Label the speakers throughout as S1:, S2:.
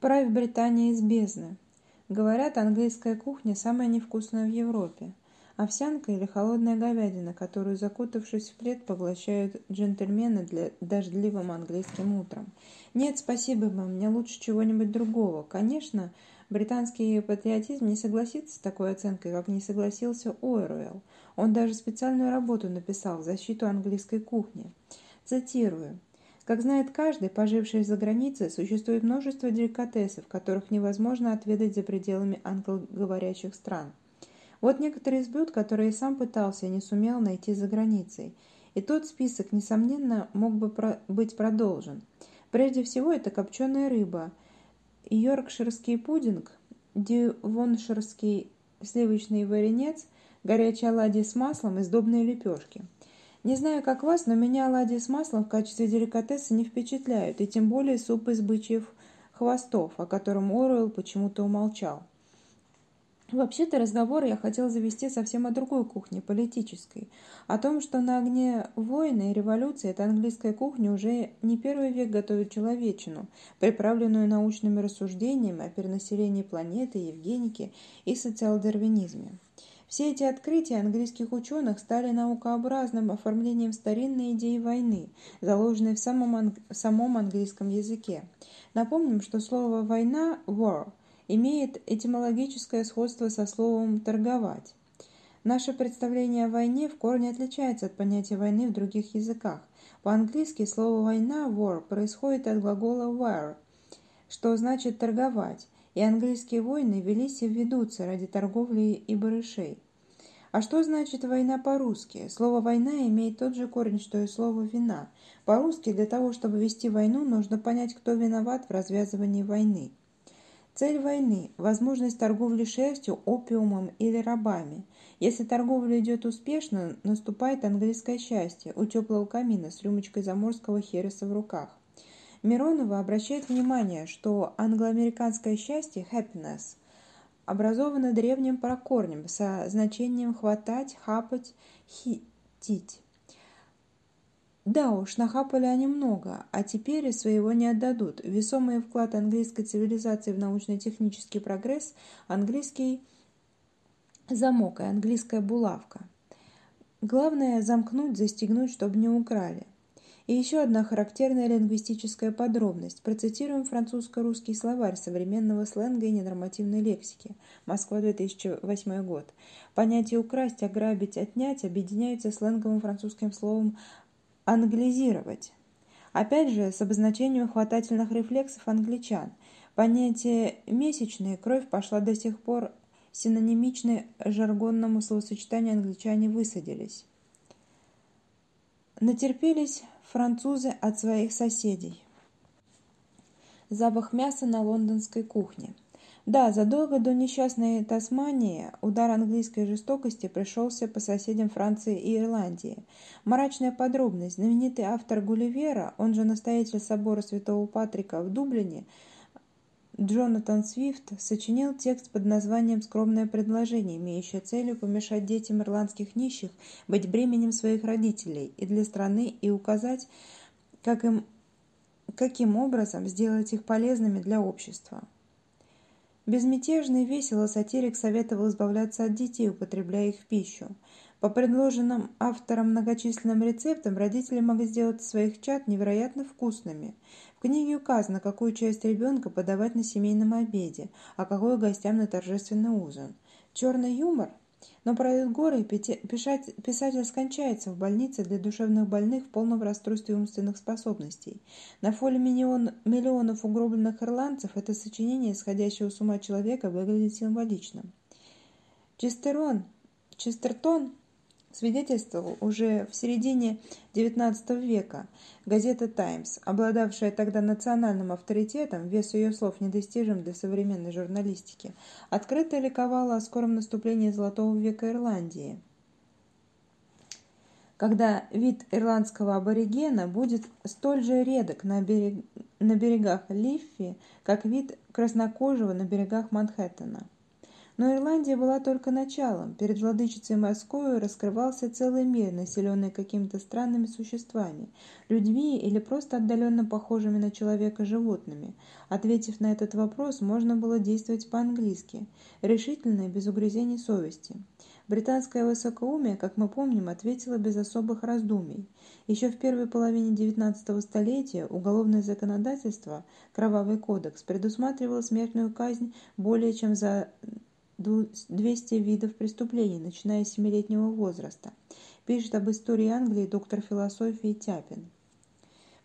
S1: Правь Британия из бездны. Говорят, английская кухня самая невкусная в Европе. Овсянка или холодная говядина, которую, закутавшись в плед, поглощают джентльмены для дождливым английским утром. Нет, спасибо вам, мне лучше чего-нибудь другого. Конечно, британский патриотизм не согласится с такой оценкой, как не согласился Уэруэлл. Он даже специальную работу написал в защиту английской кухни. Цитирую. Как знает каждый, поживший за границей, существует множество деликатесов, которых невозможно отведать за пределами англоговорящих стран. Вот некоторые из блюд, которые сам пытался и не сумел найти за границей. И тот список, несомненно, мог бы про быть продолжен. Прежде всего, это копченая рыба, йоркширский пудинг, дивонширский сливочный варенец, горячие оладьи с маслом и сдобные лепешки – не знаю, как вас, но меня оладьи с маслом в качестве деликатеса не впечатляют, и тем более суп из бычьих хвостов, о котором Оруэлл почему-то умолчал. Вообще-то разговор я хотел завести совсем о другой кухне, политической. О том, что на огне войны и революции эта английская кухня уже не первый век готовит человечину, приправленную научными рассуждениями о перенаселении планеты, евгенике и социал-дарвинизме. Все эти открытия английских ученых стали наукообразным оформлением старинной идеи войны, заложенной в самом, анг... в самом английском языке. Напомним, что слово «война» «war» имеет этимологическое сходство со словом «торговать». Наше представление о войне в корне отличается от понятия войны в других языках. По-английски слово «война» «war» происходит от глагола «were», что значит «торговать», и английские войны велись и ведутся ради торговли и барышей. А что значит война по-русски? Слово «война» имеет тот же корень, что и слово «вина». По-русски для того, чтобы вести войну, нужно понять, кто виноват в развязывании войны. Цель войны – возможность торговли шерстью, опиумом или рабами. Если торговля идет успешно, наступает английское счастье у теплого камина с рюмочкой заморского хереса в руках. Миронова обращает внимание, что англоамериканское счастье happiness образовано древним прокорнем со значением «хватать», «хапать», «хитить». Да уж, нахапали они много, а теперь и своего не отдадут. Весомый вклад английской цивилизации в научно-технический прогресс – английский замок и английская булавка. Главное – замкнуть, застегнуть, чтобы не украли. И еще одна характерная лингвистическая подробность. Процитируем французско-русский словарь современного сленга и ненормативной лексики. Москва, 2008 год. Понятия «украсть», «ограбить», «отнять» объединяются сленговым французским словом «англизировать». Опять же, с обозначением хватательных рефлексов англичан. Понятие «месячная кровь» пошла до сих пор синонимичной жаргонному словосочетанию англичане высадились. Натерпелись Французы от своих соседей. Запах мяса на лондонской кухне. Да, задолго до несчастной Тасмании удар английской жестокости пришелся по соседям Франции и Ирландии. Мрачная подробность. Знаменитый автор Гулливера, он же настоятель собора Святого Патрика в Дублине, Джонатан Свифт сочинил текст под названием «Скромное предложение», имеющее целью помешать детям ирландских нищих быть бременем своих родителей и для страны и указать, как им, каким образом сделать их полезными для общества. Безмятежно и весело сатирик советовал избавляться от детей, употребляя их в пищу. По предложенным автором многочисленным рецептам родители могли сделать своих чад невероятно вкусными – в книге указано, какую часть ребенка подавать на семейном обеде, а какую гостям на торжественный ужин. Черный юмор? Но пройдут горы, и писатель скончается в больнице для душевных больных в полном расстройстве умственных способностей. На фоне миллион, миллионов угробленных ирландцев это сочинение исходящего с ума человека выглядит символичным. Честерон, Честертон свидетельствовал уже в середине XIX века газета «Таймс», обладавшая тогда национальным авторитетом, вес ее слов недостижим для современной журналистики, открыто ликовала о скором наступлении Золотого века Ирландии, когда вид ирландского аборигена будет столь же редок на, берег... на берегах Лиффи, как вид краснокожего на берегах Манхэттена. Но Ирландия была только началом. Перед владычицей Морской раскрывался целый мир, населенный какими-то странными существами, людьми или просто отдаленно похожими на человека животными. Ответив на этот вопрос, можно было действовать по-английски, решительно и без угрызений совести. Британское высокоумие, как мы помним, ответило без особых раздумий. Еще в первой половине XIX столетия уголовное законодательство, Кровавый кодекс, предусматривало смертную казнь более чем за 200 видов преступлений, начиная с семилетнего возраста, пишет об истории Англии доктор философии Тяпин.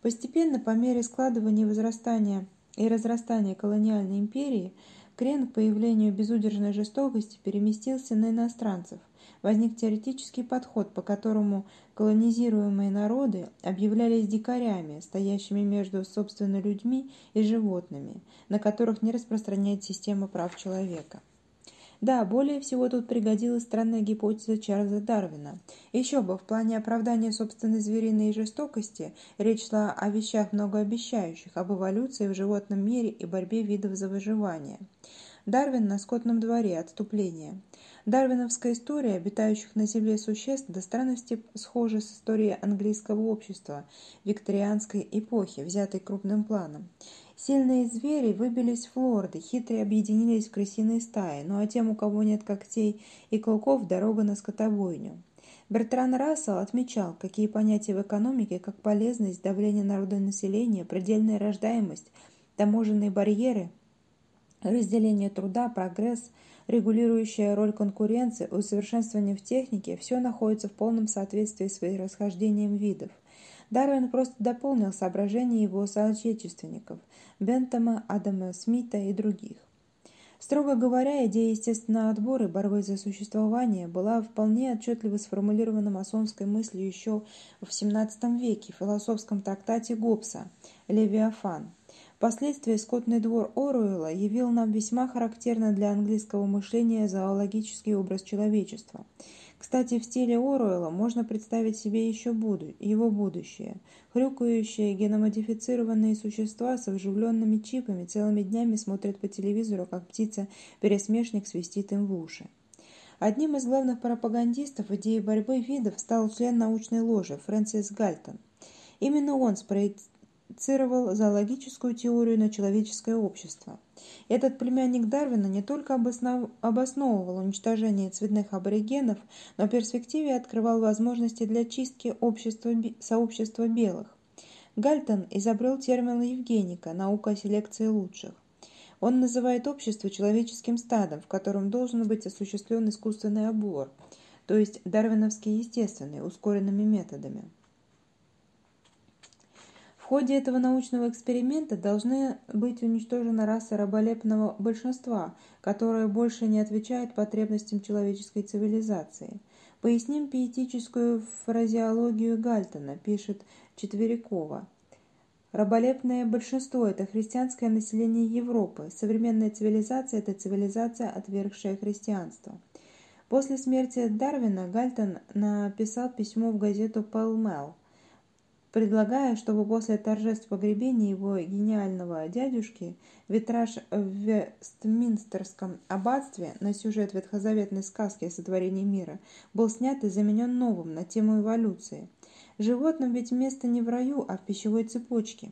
S1: Постепенно, по мере складывания возрастания и разрастания колониальной империи, крен к появлению безудержной жестокости переместился на иностранцев. Возник теоретический подход, по которому колонизируемые народы объявлялись дикарями, стоящими между собственно людьми и животными, на которых не распространяет система прав человека. Да, более всего тут пригодилась странная гипотеза Чарльза Дарвина. Еще бы, в плане оправдания собственной звериной жестокости речь шла о вещах многообещающих, об эволюции в животном мире и борьбе видов за выживание. Дарвин на скотном дворе. Отступление. Дарвиновская история обитающих на Земле существ до странности схожа с историей английского общества викторианской эпохи, взятой крупным планом. Сильные звери выбились в флорды, хитрые объединились в крысиные стаи, ну а тем, у кого нет когтей и клыков, дорога на скотобойню. Бертран Рассел отмечал, какие понятия в экономике, как полезность, давление народа населения, предельная рождаемость, таможенные барьеры, разделение труда, прогресс, регулирующая роль конкуренции, усовершенствование в технике – все находится в полном соответствии с расхождением видов – Дарвин просто дополнил соображения его соотечественников – Бентома, Адама Смита и других. Строго говоря, идея естественного отбора и борьбы за существование была вполне отчетливо сформулирована масонской мыслью еще в XVII веке в философском трактате Гоббса «Левиафан». Впоследствии скотный двор Оруэлла явил нам весьма характерно для английского мышления зоологический образ человечества – кстати, в стиле Оруэлла можно представить себе еще буду, его будущее. Хрюкающие геномодифицированные существа с оживленными чипами целыми днями смотрят по телевизору, как птица-пересмешник свистит им в уши. Одним из главных пропагандистов идеи борьбы видов стал член научной ложи Фрэнсис Гальтон. Именно он спроецировал зоологическую теорию на человеческое общество. Этот племянник Дарвина не только обосновывал уничтожение цветных аборигенов, но в перспективе открывал возможности для чистки общества, сообщества белых. Гальтон изобрел термин «евгеника» – наука о селекции лучших. Он называет общество человеческим стадом, в котором должен быть осуществлен искусственный обор, то есть дарвиновский естественный, ускоренными методами. В ходе этого научного эксперимента должны быть уничтожены расы раболепного большинства, которые больше не отвечают потребностям человеческой цивилизации. Поясним пиетическую фразеологию Гальтона, пишет Четверякова. Раболепное большинство – это христианское население Европы. Современная цивилизация – это цивилизация, отвергшая христианство. После смерти Дарвина Гальтон написал письмо в газету «Пэл Мэл», предлагая, чтобы после торжеств погребения его гениального дядюшки витраж в Вестминстерском аббатстве на сюжет ветхозаветной сказки о сотворении мира был снят и заменен новым на тему эволюции. Животным ведь место не в раю, а в пищевой цепочке.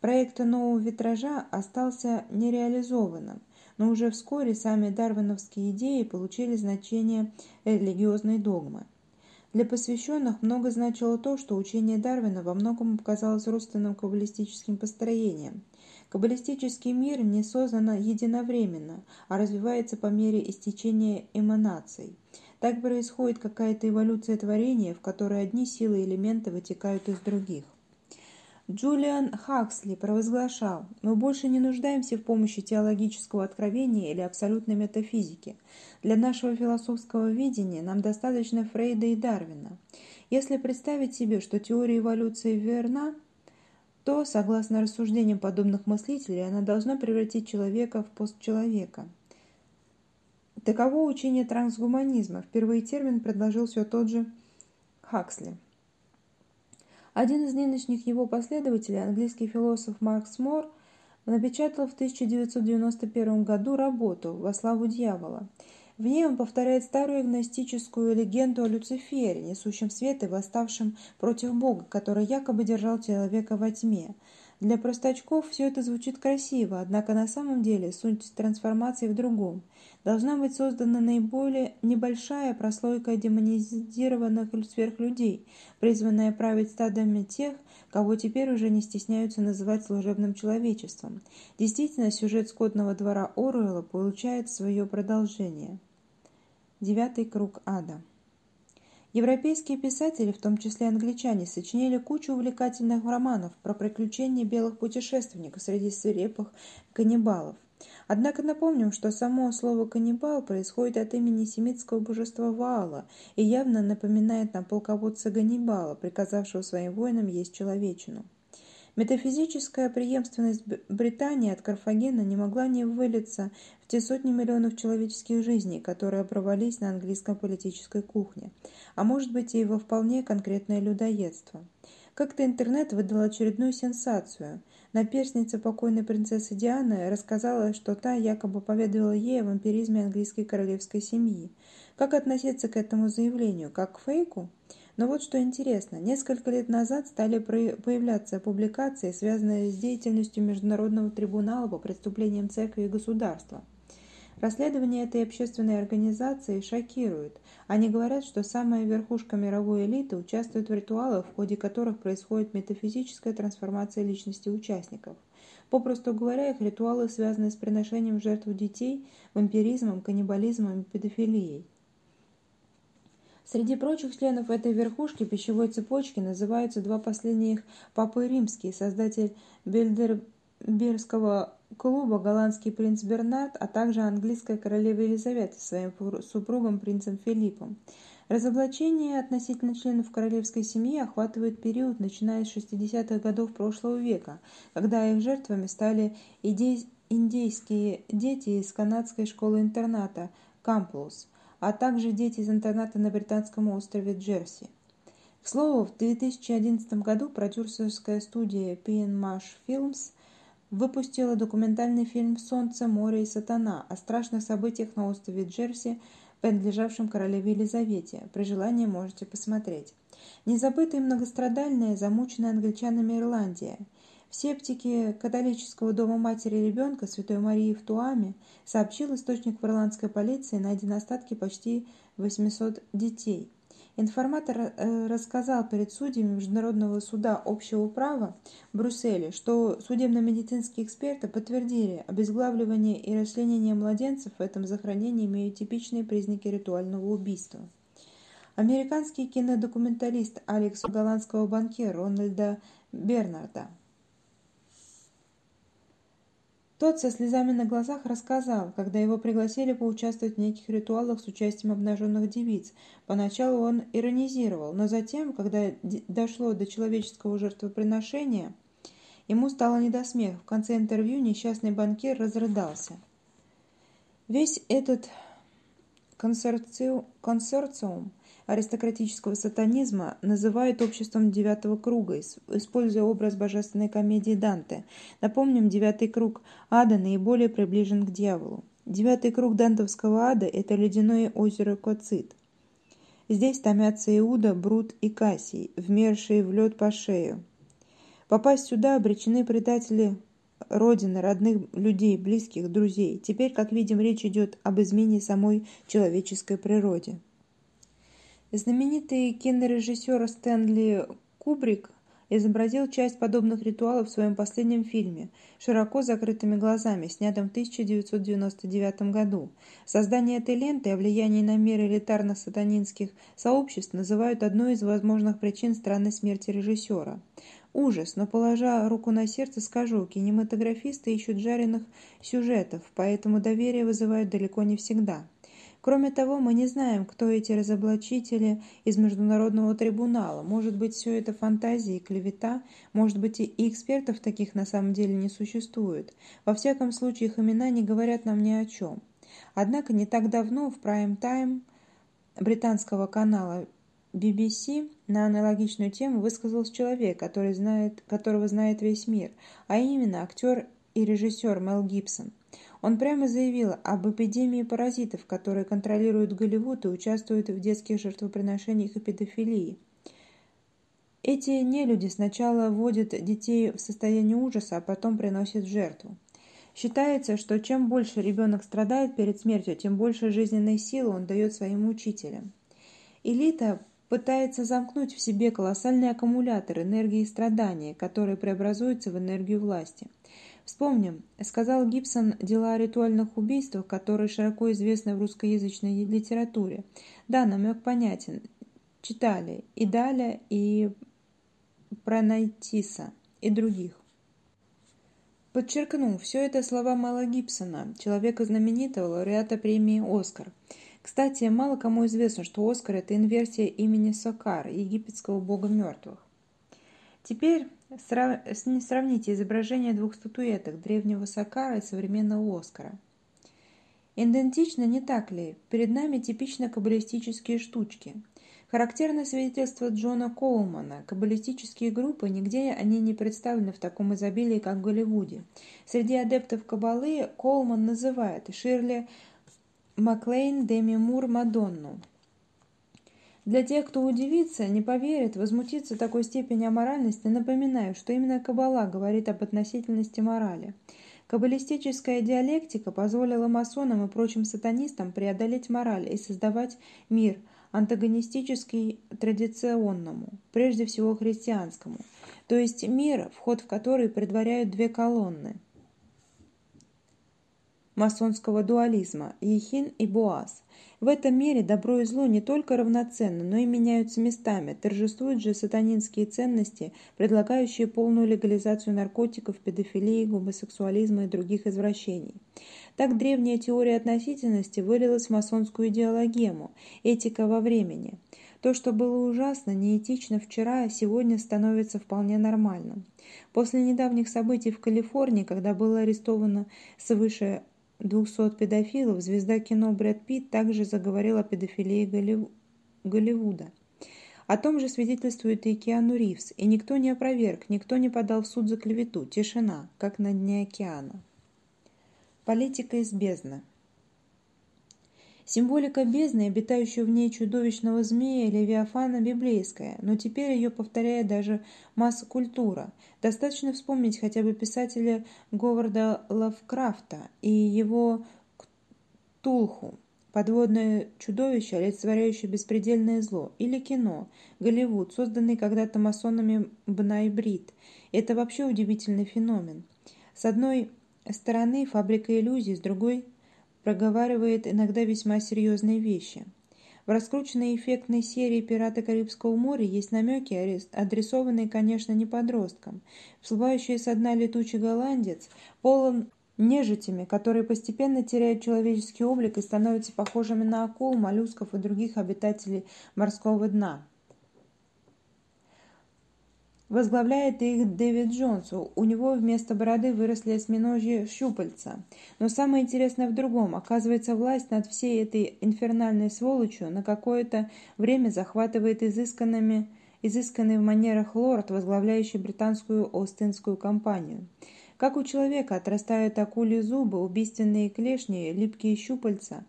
S1: Проект нового витража остался нереализованным, но уже вскоре сами дарвиновские идеи получили значение религиозной догмы. Для посвященных много значило то, что учение Дарвина во многом показалось родственным каббалистическим построением. Каббалистический мир не создан единовременно, а развивается по мере истечения эманаций. Так происходит какая-то эволюция творения, в которой одни силы и элементы вытекают из других. Джулиан Хаксли провозглашал, мы больше не нуждаемся в помощи теологического откровения или абсолютной метафизики. Для нашего философского видения нам достаточно Фрейда и Дарвина. Если представить себе, что теория эволюции верна, то, согласно рассуждениям подобных мыслителей, она должна превратить человека в постчеловека. Таково учение трансгуманизма. Впервые термин предложил все тот же Хаксли. Один из нынешних его последователей, английский философ Маркс Мор, напечатал в 1991 году работу «Во славу дьявола». В ней он повторяет старую гностическую легенду о Люцифере, несущем свет и восставшем против Бога, который якобы держал человека во тьме. Для простачков все это звучит красиво, однако на самом деле суть трансформации в другом. Должна быть создана наиболее небольшая прослойка демонизированных сверхлюдей, призванная править стадами тех, кого теперь уже не стесняются называть служебным человечеством. Действительно, сюжет скотного двора Оруэлла получает свое продолжение. Девятый круг ада. Европейские писатели, в том числе англичане, сочинили кучу увлекательных романов про приключения белых путешественников среди свирепых каннибалов. Однако напомним, что само слово «каннибал» происходит от имени семитского божества Ваала и явно напоминает нам полководца Ганнибала, приказавшего своим воинам есть человечину. Метафизическая преемственность Британии от Карфагена не могла не вылиться в те сотни миллионов человеческих жизней, которые оборвались на английской политической кухне, а может быть и во вполне конкретное людоедство. Как-то интернет выдал очередную сенсацию – Наперсница покойной принцессы Дианы рассказала, что та якобы поведала ей о вампиризме английской королевской семьи. Как относиться к этому заявлению? Как к фейку? Но вот что интересно, несколько лет назад стали появляться публикации, связанные с деятельностью Международного трибунала по преступлениям церкви и государства. Расследование этой общественной организации шокирует. Они говорят, что самая верхушка мировой элиты участвует в ритуалах, в ходе которых происходит метафизическая трансформация личности участников. Попросту говоря, их ритуалы связаны с приношением жертв детей, вампиризмом, каннибализмом и педофилией. Среди прочих членов этой верхушки пищевой цепочки называются два последних папы римские, создатель Бельдербергского клуба голландский принц Бернард, а также английская королева Елизавета со своим супругом принцем Филиппом. Разоблачения относительно членов королевской семьи охватывают период, начиная с 60-х годов прошлого века, когда их жертвами стали индейские дети из канадской школы-интерната Камплус, а также дети из интерната на британском острове Джерси. К слову, в 2011 году продюсерская студия PNMASH Films – выпустила документальный фильм «Солнце, море и сатана» о страшных событиях на острове Джерси, принадлежавшем королеве Елизавете. При желании можете посмотреть. Незабытая и многострадальная, замученная англичанами Ирландия. В септике католического дома матери ребенка Святой Марии в Туаме сообщил источник в ирландской полиции, найдены остатки почти 800 детей. Информатор э, рассказал перед судьями Международного суда общего права в Брюсселе, что судебно-медицинские эксперты подтвердили, обезглавливание и расчленение младенцев в этом захоронении имеют типичные признаки ритуального убийства. Американский кинодокументалист Алекс голландского банкира Рональда Бернарда тот со слезами на глазах рассказал, когда его пригласили поучаствовать в неких ритуалах с участием обнаженных девиц. Поначалу он иронизировал, но затем, когда дошло до человеческого жертвоприношения, ему стало не до смеха. В конце интервью несчастный банкир разрыдался. Весь этот консорциум аристократического сатанизма называют обществом девятого круга, используя образ божественной комедии Данте. Напомним, девятый круг ада наиболее приближен к дьяволу. Девятый круг дантовского ада – это ледяное озеро Коцит. Здесь томятся Иуда, Брут и Кассий, вмершие в лед по шею. Попасть сюда обречены предатели родины, родных людей, близких, друзей. Теперь, как видим, речь идет об измене самой человеческой природе. Знаменитый кинорежиссер Стэнли Кубрик изобразил часть подобных ритуалов в своем последнем фильме «Широко закрытыми глазами», снятом в 1999 году. Создание этой ленты о влиянии на мир элитарных сатанинских сообществ называют одной из возможных причин странной смерти режиссера. Ужас, но положа руку на сердце, скажу, кинематографисты ищут жареных сюжетов, поэтому доверие вызывают далеко не всегда. Кроме того, мы не знаем, кто эти разоблачители из Международного трибунала. Может быть, все это фантазии и клевета, может быть, и экспертов таких на самом деле не существует. Во всяком случае, их имена не говорят нам ни о чем. Однако не так давно в прайм-тайм британского канала BBC на аналогичную тему высказался человек, который знает, которого знает весь мир, а именно актер и режиссер Мел Гибсон. Он прямо заявил об эпидемии паразитов, которые контролируют Голливуд и участвуют в детских жертвоприношениях и педофилии. Эти нелюди сначала вводят детей в состояние ужаса, а потом приносят жертву. Считается, что чем больше ребенок страдает перед смертью, тем больше жизненной силы он дает своим учителям. Элита пытается замкнуть в себе колоссальный аккумулятор энергии страдания, который преобразуется в энергию власти. Вспомним, сказал Гибсон дела о ритуальных убийствах, которые широко известны в русскоязычной литературе. Да, намек понятен. Читали и Даля, и Пронайтиса, и других. Подчеркну, все это слова Мэла Гибсона, человека знаменитого, лауреата премии «Оскар». Кстати, мало кому известно, что Оскар – это инверсия имени Сокар, египетского бога мертвых. Теперь сравните изображение двух статуэток – древнего Сокара и современного Оскара. Идентично, не так ли? Перед нами типично каббалистические штучки. Характерно свидетельство Джона Коулмана. Каббалистические группы, нигде они не представлены в таком изобилии, как в Голливуде. Среди адептов каббалы Коулман называет Ширли Маклейн, Деми Мур, Мадонну. Для тех, кто удивится, не поверит, возмутится такой степени аморальности, напоминаю, что именно Каббала говорит об относительности морали. Каббалистическая диалектика позволила масонам и прочим сатанистам преодолеть мораль и создавать мир, антагонистический традиционному, прежде всего христианскому, то есть мир, вход в который предваряют две колонны – масонского дуализма – Ехин и Боаз. В этом мире добро и зло не только равноценны, но и меняются местами. Торжествуют же сатанинские ценности, предлагающие полную легализацию наркотиков, педофилии, гомосексуализма и других извращений. Так древняя теория относительности вылилась в масонскую идеологему – этика во времени. То, что было ужасно, неэтично вчера, сегодня становится вполне нормальным. После недавних событий в Калифорнии, когда было арестовано свыше 200 педофилов, звезда кино Брэд Питт также заговорил о педофилии Голливуда. О том же свидетельствует и Киану Ривз, и никто не опроверг, никто не подал в суд за клевету. Тишина, как на дне океана. Политика из бездны. Символика бездны, обитающего в ней чудовищного змея Левиафана, библейская, но теперь ее повторяет даже масса-культура. Достаточно вспомнить хотя бы писателя Говарда Лавкрафта и его Ктулху, подводное чудовище, олицетворяющее беспредельное зло, или кино, Голливуд, созданный когда-то масонами Бна и Брит. Это вообще удивительный феномен. С одной стороны фабрика иллюзий, с другой проговаривает иногда весьма серьезные вещи. В раскрученной эффектной серии «Пираты Карибского моря» есть намеки, адресованные, конечно, не подросткам. Всплывающий со дна летучий голландец полон нежитями, которые постепенно теряют человеческий облик и становятся похожими на акул, моллюсков и других обитателей морского дна. Возглавляет их Дэвид Джонс. У него вместо бороды выросли осьминожьи щупальца. Но самое интересное в другом. Оказывается, власть над всей этой инфернальной сволочью на какое-то время захватывает изысканными, изысканный в манерах лорд, возглавляющий британскую Остинскую компанию. Как у человека отрастают акули зубы, убийственные клешни, липкие щупальца,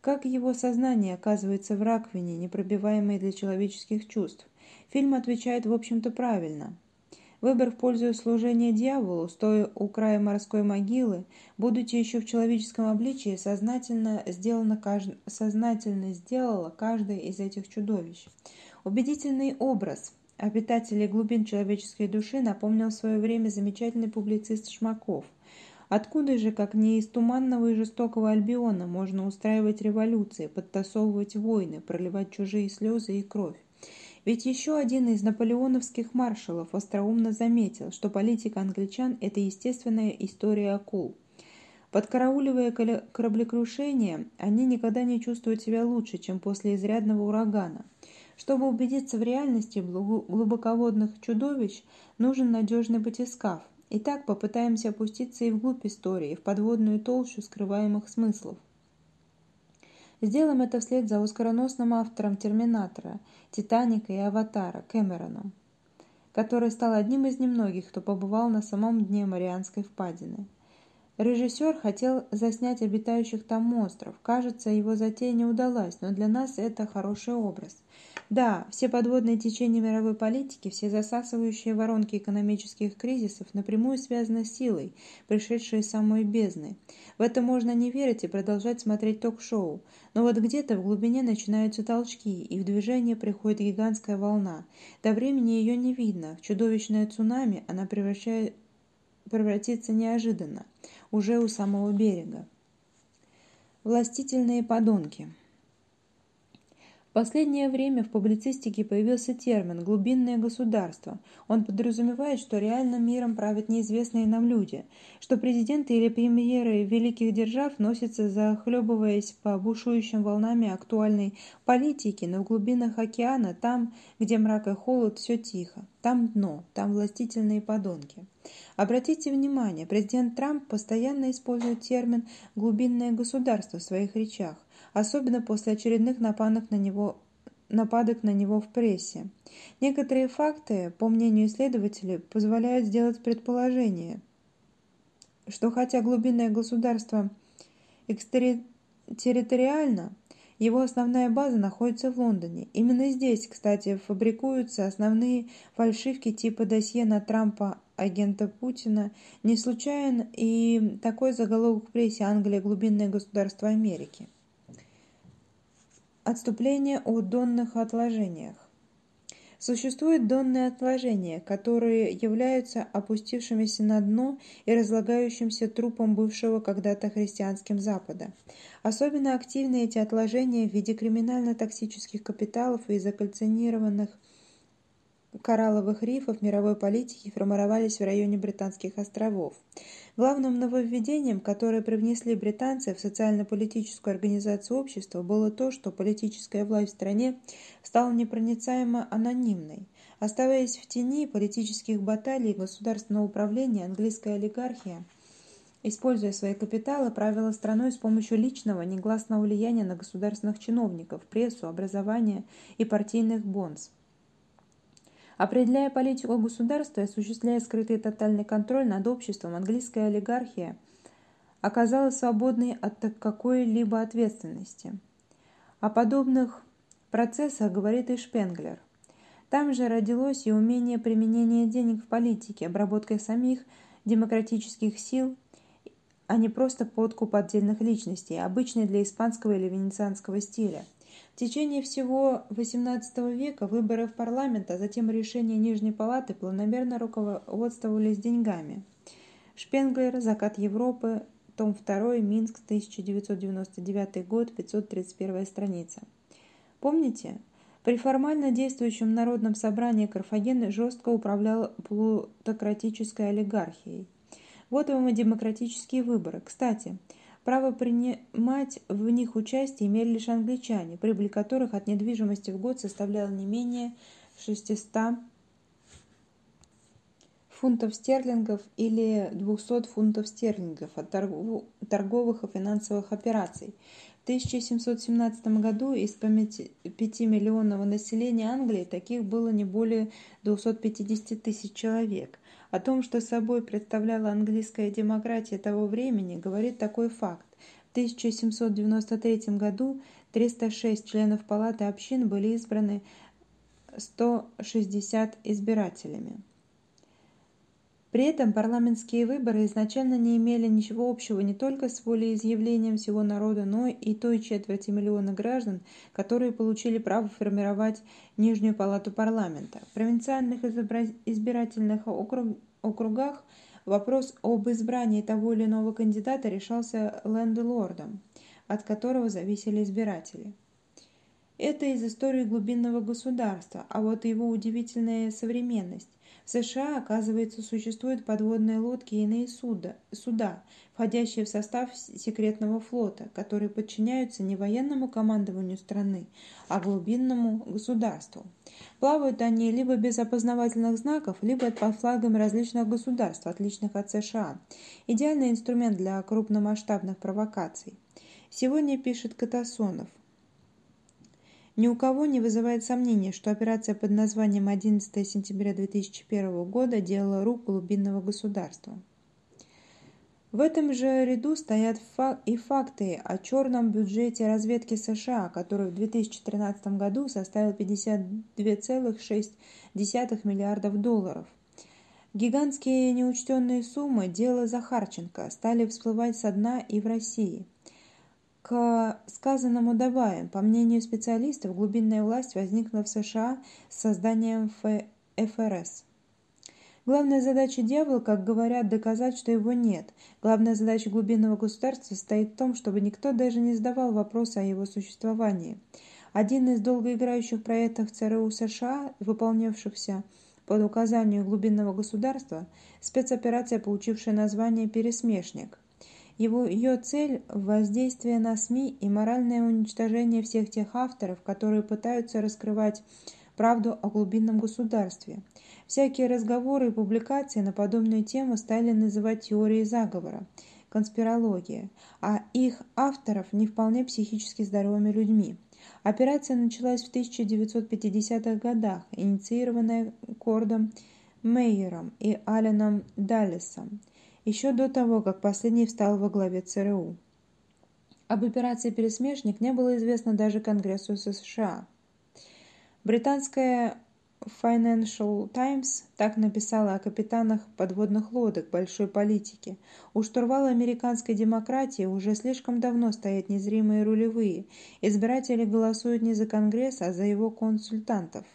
S1: как его сознание оказывается в раковине, непробиваемой для человеческих чувств. Фильм отвечает, в общем-то, правильно. Выбор в пользу служения дьяволу, стоя у края морской могилы, будучи еще в человеческом обличии, сознательно, сделано, кажд... сознательно сделала каждое из этих чудовищ. Убедительный образ обитателей глубин человеческой души напомнил в свое время замечательный публицист Шмаков. Откуда же, как не из туманного и жестокого Альбиона, можно устраивать революции, подтасовывать войны, проливать чужие слезы и кровь? Ведь еще один из наполеоновских маршалов остроумно заметил, что политика англичан – это естественная история акул. Подкарауливая кораблекрушение, они никогда не чувствуют себя лучше, чем после изрядного урагана. Чтобы убедиться в реальности глубоководных чудовищ, нужен надежный батискаф. Итак, попытаемся опуститься и вглубь истории, в подводную толщу скрываемых смыслов. Сделаем это вслед за оскароносным автором «Терминатора», «Титаника» и «Аватара» Кэмероном, который стал одним из немногих, кто побывал на самом дне Марианской впадины. Режиссер хотел заснять обитающих там монстров. Кажется, его затея не удалась, но для нас это хороший образ. Да, все подводные течения мировой политики, все засасывающие воронки экономических кризисов напрямую связаны с силой, пришедшей из самой бездны. В это можно не верить и продолжать смотреть ток-шоу. Но вот где-то в глубине начинаются толчки, и в движение приходит гигантская волна. До времени ее не видно. В чудовищное цунами она превращает превратится неожиданно, уже у самого берега. Властительные подонки. В последнее время в публицистике появился термин «глубинное государство». Он подразумевает, что реальным миром правят неизвестные нам люди, что президенты или премьеры великих держав носятся, захлебываясь по бушующим волнами актуальной политики, но в глубинах океана, там, где мрак и холод, все тихо. Там дно, там властительные подонки. Обратите внимание, президент Трамп постоянно использует термин «глубинное государство» в своих речах особенно после очередных нападок на него, нападок на него в прессе. Некоторые факты, по мнению исследователей, позволяют сделать предположение, что хотя глубинное государство экстерриториально, его основная база находится в Лондоне. Именно здесь, кстати, фабрикуются основные фальшивки типа досье на Трампа агента Путина. Не случайен и такой заголовок в прессе «Англия – глубинное государство Америки». Отступление о донных отложениях. Существуют донные отложения, которые являются опустившимися на дно и разлагающимся трупом бывшего когда-то христианским Запада. Особенно активны эти отложения в виде криминально-токсических капиталов и закальцинированных коралловых рифов мировой политики формировались в районе Британских островов. Главным нововведением, которое привнесли британцы в социально-политическую организацию общества, было то, что политическая власть в стране стала непроницаемо анонимной. Оставаясь в тени политических баталий государственного управления, английская олигархия, используя свои капиталы, правила страной с помощью личного негласного влияния на государственных чиновников, прессу, образование и партийных бонс. Определяя политику государства и осуществляя скрытый тотальный контроль над обществом, английская олигархия оказалась свободной от какой-либо ответственности. О подобных процессах говорит и Шпенглер. Там же родилось и умение применения денег в политике, обработкой самих демократических сил, а не просто подкуп отдельных личностей, обычный для испанского или венецианского стиля – в течение всего XVIII века выборы в парламент, а затем решения Нижней палаты планомерно руководствовались деньгами. Шпенглер, «Закат Европы», том 2, Минск, 1999 год, 531 страница. Помните? При формально действующем народном собрании Карфаген жестко управлял плутократической олигархией. Вот вам и демократические выборы. Кстати, Право принимать в них участие имели лишь англичане, прибыль которых от недвижимости в год составляла не менее 600 фунтов стерлингов или 200 фунтов стерлингов от торговых и финансовых операций. В 1717 году из 5-миллионного населения Англии таких было не более 250 тысяч человек. О том, что собой представляла английская демократия того времени, говорит такой факт. В 1793 году 306 членов Палаты общин были избраны 160 избирателями. При этом парламентские выборы изначально не имели ничего общего не только с волеизъявлением всего народа, но и той четверти миллиона граждан, которые получили право формировать Нижнюю палату парламента. В провинциальных избирательных округах вопрос об избрании того или иного кандидата решался лендлордом, от которого зависели избиратели. Это из истории глубинного государства, а вот его удивительная современность. В США, оказывается, существуют подводные лодки и иные суда, суда, входящие в состав секретного флота, которые подчиняются не военному командованию страны, а глубинному государству. Плавают они либо без опознавательных знаков, либо под флагами различных государств, отличных от США. Идеальный инструмент для крупномасштабных провокаций. Сегодня пишет Катасонов. Ни у кого не вызывает сомнения, что операция под названием 11 сентября 2001 года делала рук глубинного государства. В этом же ряду стоят и факты о черном бюджете разведки США, который в 2013 году составил 52,6 миллиардов долларов. Гигантские неучтенные суммы дела Захарченко стали всплывать со дна и в России. К сказанному добавим, по мнению специалистов, глубинная власть возникла в США с созданием ФРС. Главная задача дьявола, как говорят, доказать, что его нет. Главная задача глубинного государства состоит в том, чтобы никто даже не задавал вопроса о его существовании. Один из долгоиграющих проектов ЦРУ США, выполнявшихся под указанием глубинного государства, спецоперация, получившая название «Пересмешник». Его, ее цель – воздействие на СМИ и моральное уничтожение всех тех авторов, которые пытаются раскрывать правду о глубинном государстве – Всякие разговоры и публикации на подобную тему стали называть теорией заговора, конспирология, а их авторов не вполне психически здоровыми людьми. Операция началась в 1950-х годах, инициированная Кордом Мейером и Аленом Даллесом, еще до того, как последний встал во главе ЦРУ. Об операции «Пересмешник» не было известно даже Конгрессу США. Британская Financial Times так написала о капитанах подводных лодок большой политики. У штурвала американской демократии уже слишком давно стоят незримые рулевые. Избиратели голосуют не за Конгресс, а за его консультантов.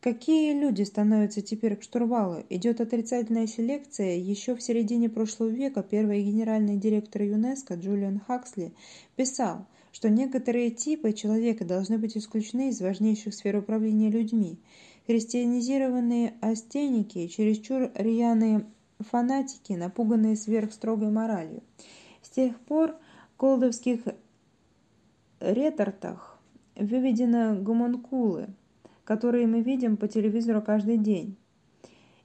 S1: Какие люди становятся теперь к штурвалу? Идет отрицательная селекция. Еще в середине прошлого века первый генеральный директор ЮНЕСКО Джулиан Хаксли писал – что некоторые типы человека должны быть исключены из важнейших сфер управления людьми. Христианизированные астеники, чересчур рьяные фанатики, напуганные сверхстрогой моралью. С тех пор в колдовских ретортах выведены гомункулы, которые мы видим по телевизору каждый день.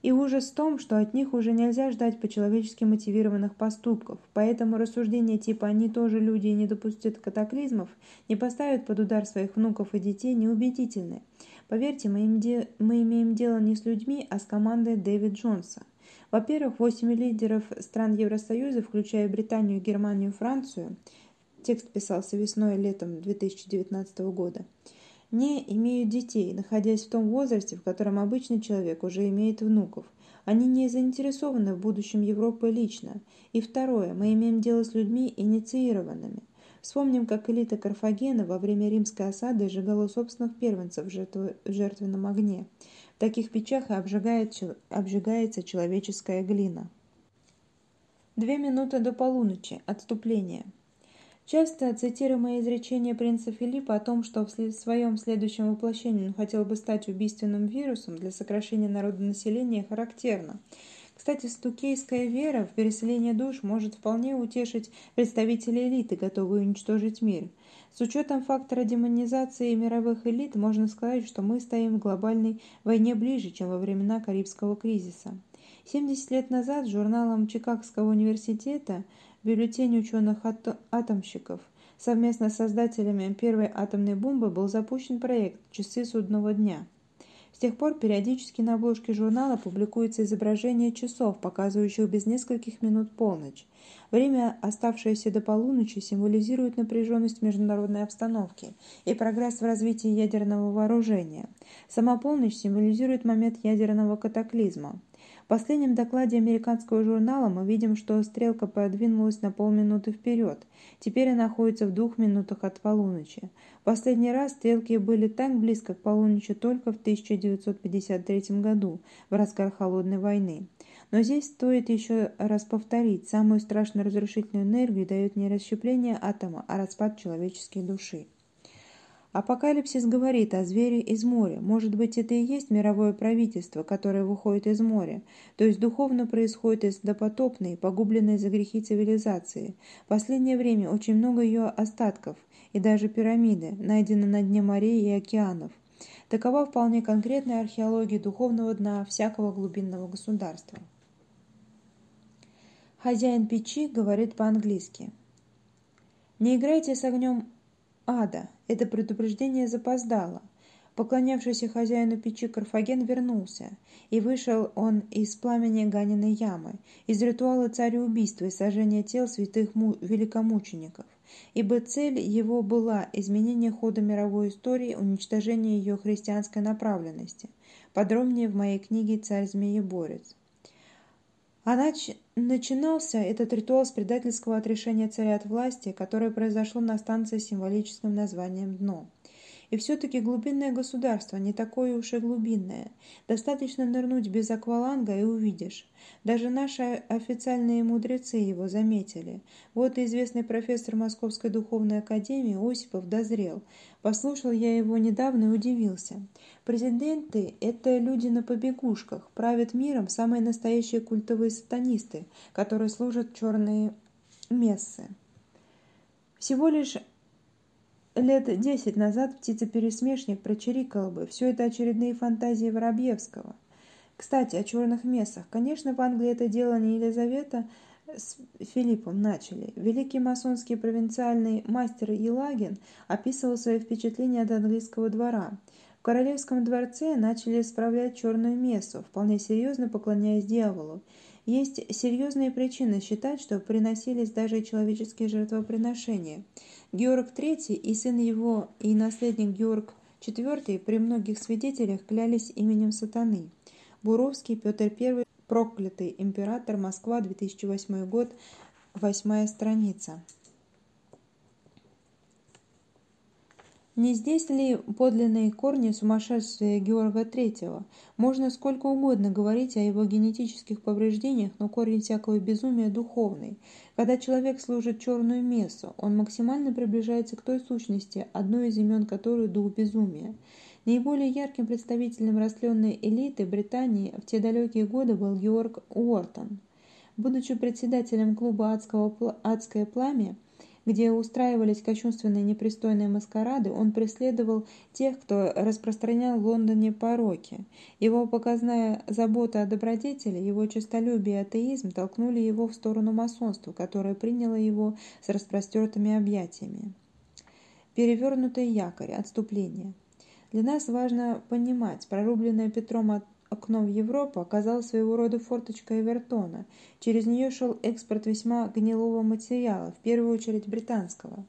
S1: И ужас в том, что от них уже нельзя ждать по-человечески мотивированных поступков, поэтому рассуждения типа «они тоже люди и не допустят катаклизмов» не поставят под удар своих внуков и детей неубедительны. Поверьте, мы, им де... мы имеем дело не с людьми, а с командой Дэвид Джонса. Во-первых, восемь лидеров стран Евросоюза, включая Британию, Германию, Францию, текст писался весной и летом 2019 года, не имеют детей, находясь в том возрасте, в котором обычный человек уже имеет внуков. Они не заинтересованы в будущем Европы лично. И второе, мы имеем дело с людьми инициированными. Вспомним, как элита Карфагена во время римской осады сжигала собственных первенцев в жертвенном огне. В таких печах обжигает, обжигается человеческая глина. Две минуты до полуночи. Отступление. Часто цитируемое изречение принца Филиппа о том, что в своем следующем воплощении он хотел бы стать убийственным вирусом для сокращения народонаселения, характерно. Кстати, стукейская вера в переселение душ может вполне утешить представителей элиты, готовые уничтожить мир. С учетом фактора демонизации мировых элит можно сказать, что мы стоим в глобальной войне ближе, чем во времена Карибского кризиса. 70 лет назад журналом Чикагского университета бюллетень ученых-атомщиков. Совместно с создателями первой атомной бомбы был запущен проект «Часы судного дня». С тех пор периодически на обложке журнала публикуется изображение часов, показывающих без нескольких минут полночь. Время, оставшееся до полуночи, символизирует напряженность международной обстановки и прогресс в развитии ядерного вооружения. Сама полночь символизирует момент ядерного катаклизма. В последнем докладе американского журнала мы видим, что стрелка продвинулась на полминуты вперед. Теперь она находится в двух минутах от полуночи. Последний раз стрелки были так близко к полуночи только в 1953 году, в разгар Холодной войны. Но здесь стоит еще раз повторить, самую страшную разрушительную энергию дает не расщепление атома, а распад человеческой души. Апокалипсис говорит о звере из моря. Может быть, это и есть мировое правительство, которое выходит из моря, то есть духовно происходит из допотопной, погубленной за грехи цивилизации. В последнее время очень много ее остатков, и даже пирамиды, найдены на дне морей и океанов. Такова вполне конкретная археология духовного дна всякого глубинного государства. Хозяин печи говорит по-английски. Не играйте с огнем ада. Это предупреждение запоздало. Поклонявшийся хозяину печи Карфаген вернулся, и вышел он из пламени Ганиной ямы, из ритуала цареубийства и сожжения тел святых великомучеников, ибо цель его была изменение хода мировой истории, уничтожение ее христианской направленности. Подробнее в моей книге «Царь Змееборец». А нач... начинался этот ритуал с предательского отрешения царя от власти, которое произошло на станции с символическим названием «Дно». И все-таки глубинное государство не такое уж и глубинное. Достаточно нырнуть без акваланга и увидишь. Даже наши официальные мудрецы его заметили. Вот и известный профессор Московской духовной академии Осипов дозрел. Послушал я его недавно и удивился. Президенты – это люди на побегушках, правят миром самые настоящие культовые сатанисты, которые служат черные мессы. Всего лишь Лет десять назад птица-пересмешник прочирикала бы. Все это очередные фантазии Воробьевского. Кстати, о черных мессах. Конечно, в Англии это дело не Елизавета с Филиппом начали. Великий масонский провинциальный мастер Елагин описывал свои впечатления от английского двора. В королевском дворце начали справлять черную мессу, вполне серьезно поклоняясь дьяволу. Есть серьезные причины считать, что приносились даже человеческие жертвоприношения – Георг III и сын его и наследник Георг IV при многих свидетелях клялись именем сатаны. Буровский, Петр I, проклятый император, Москва, 2008 год, восьмая страница. Не здесь ли подлинные корни сумасшествия Георга III? Можно сколько угодно говорить о его генетических повреждениях, но корень всякого безумия духовный. Когда человек служит черную мессу, он максимально приближается к той сущности, одно из имен которой – дух безумия. Наиболее ярким представителем растленной элиты Британии в те далекие годы был Георг Уортон. Будучи председателем клуба «Адского, «Адское пламя», где устраивались кощунственные непристойные маскарады, он преследовал тех, кто распространял в Лондоне пороки. Его показная забота о добродетели, его честолюбие и атеизм толкнули его в сторону масонства, которое приняло его с распростертыми объятиями. Перевернутый якорь, отступление. Для нас важно понимать, прорубленное Петром окно в Европу оказалось своего рода форточкой Эвертона. Через нее шел экспорт весьма гнилого материала, в первую очередь британского.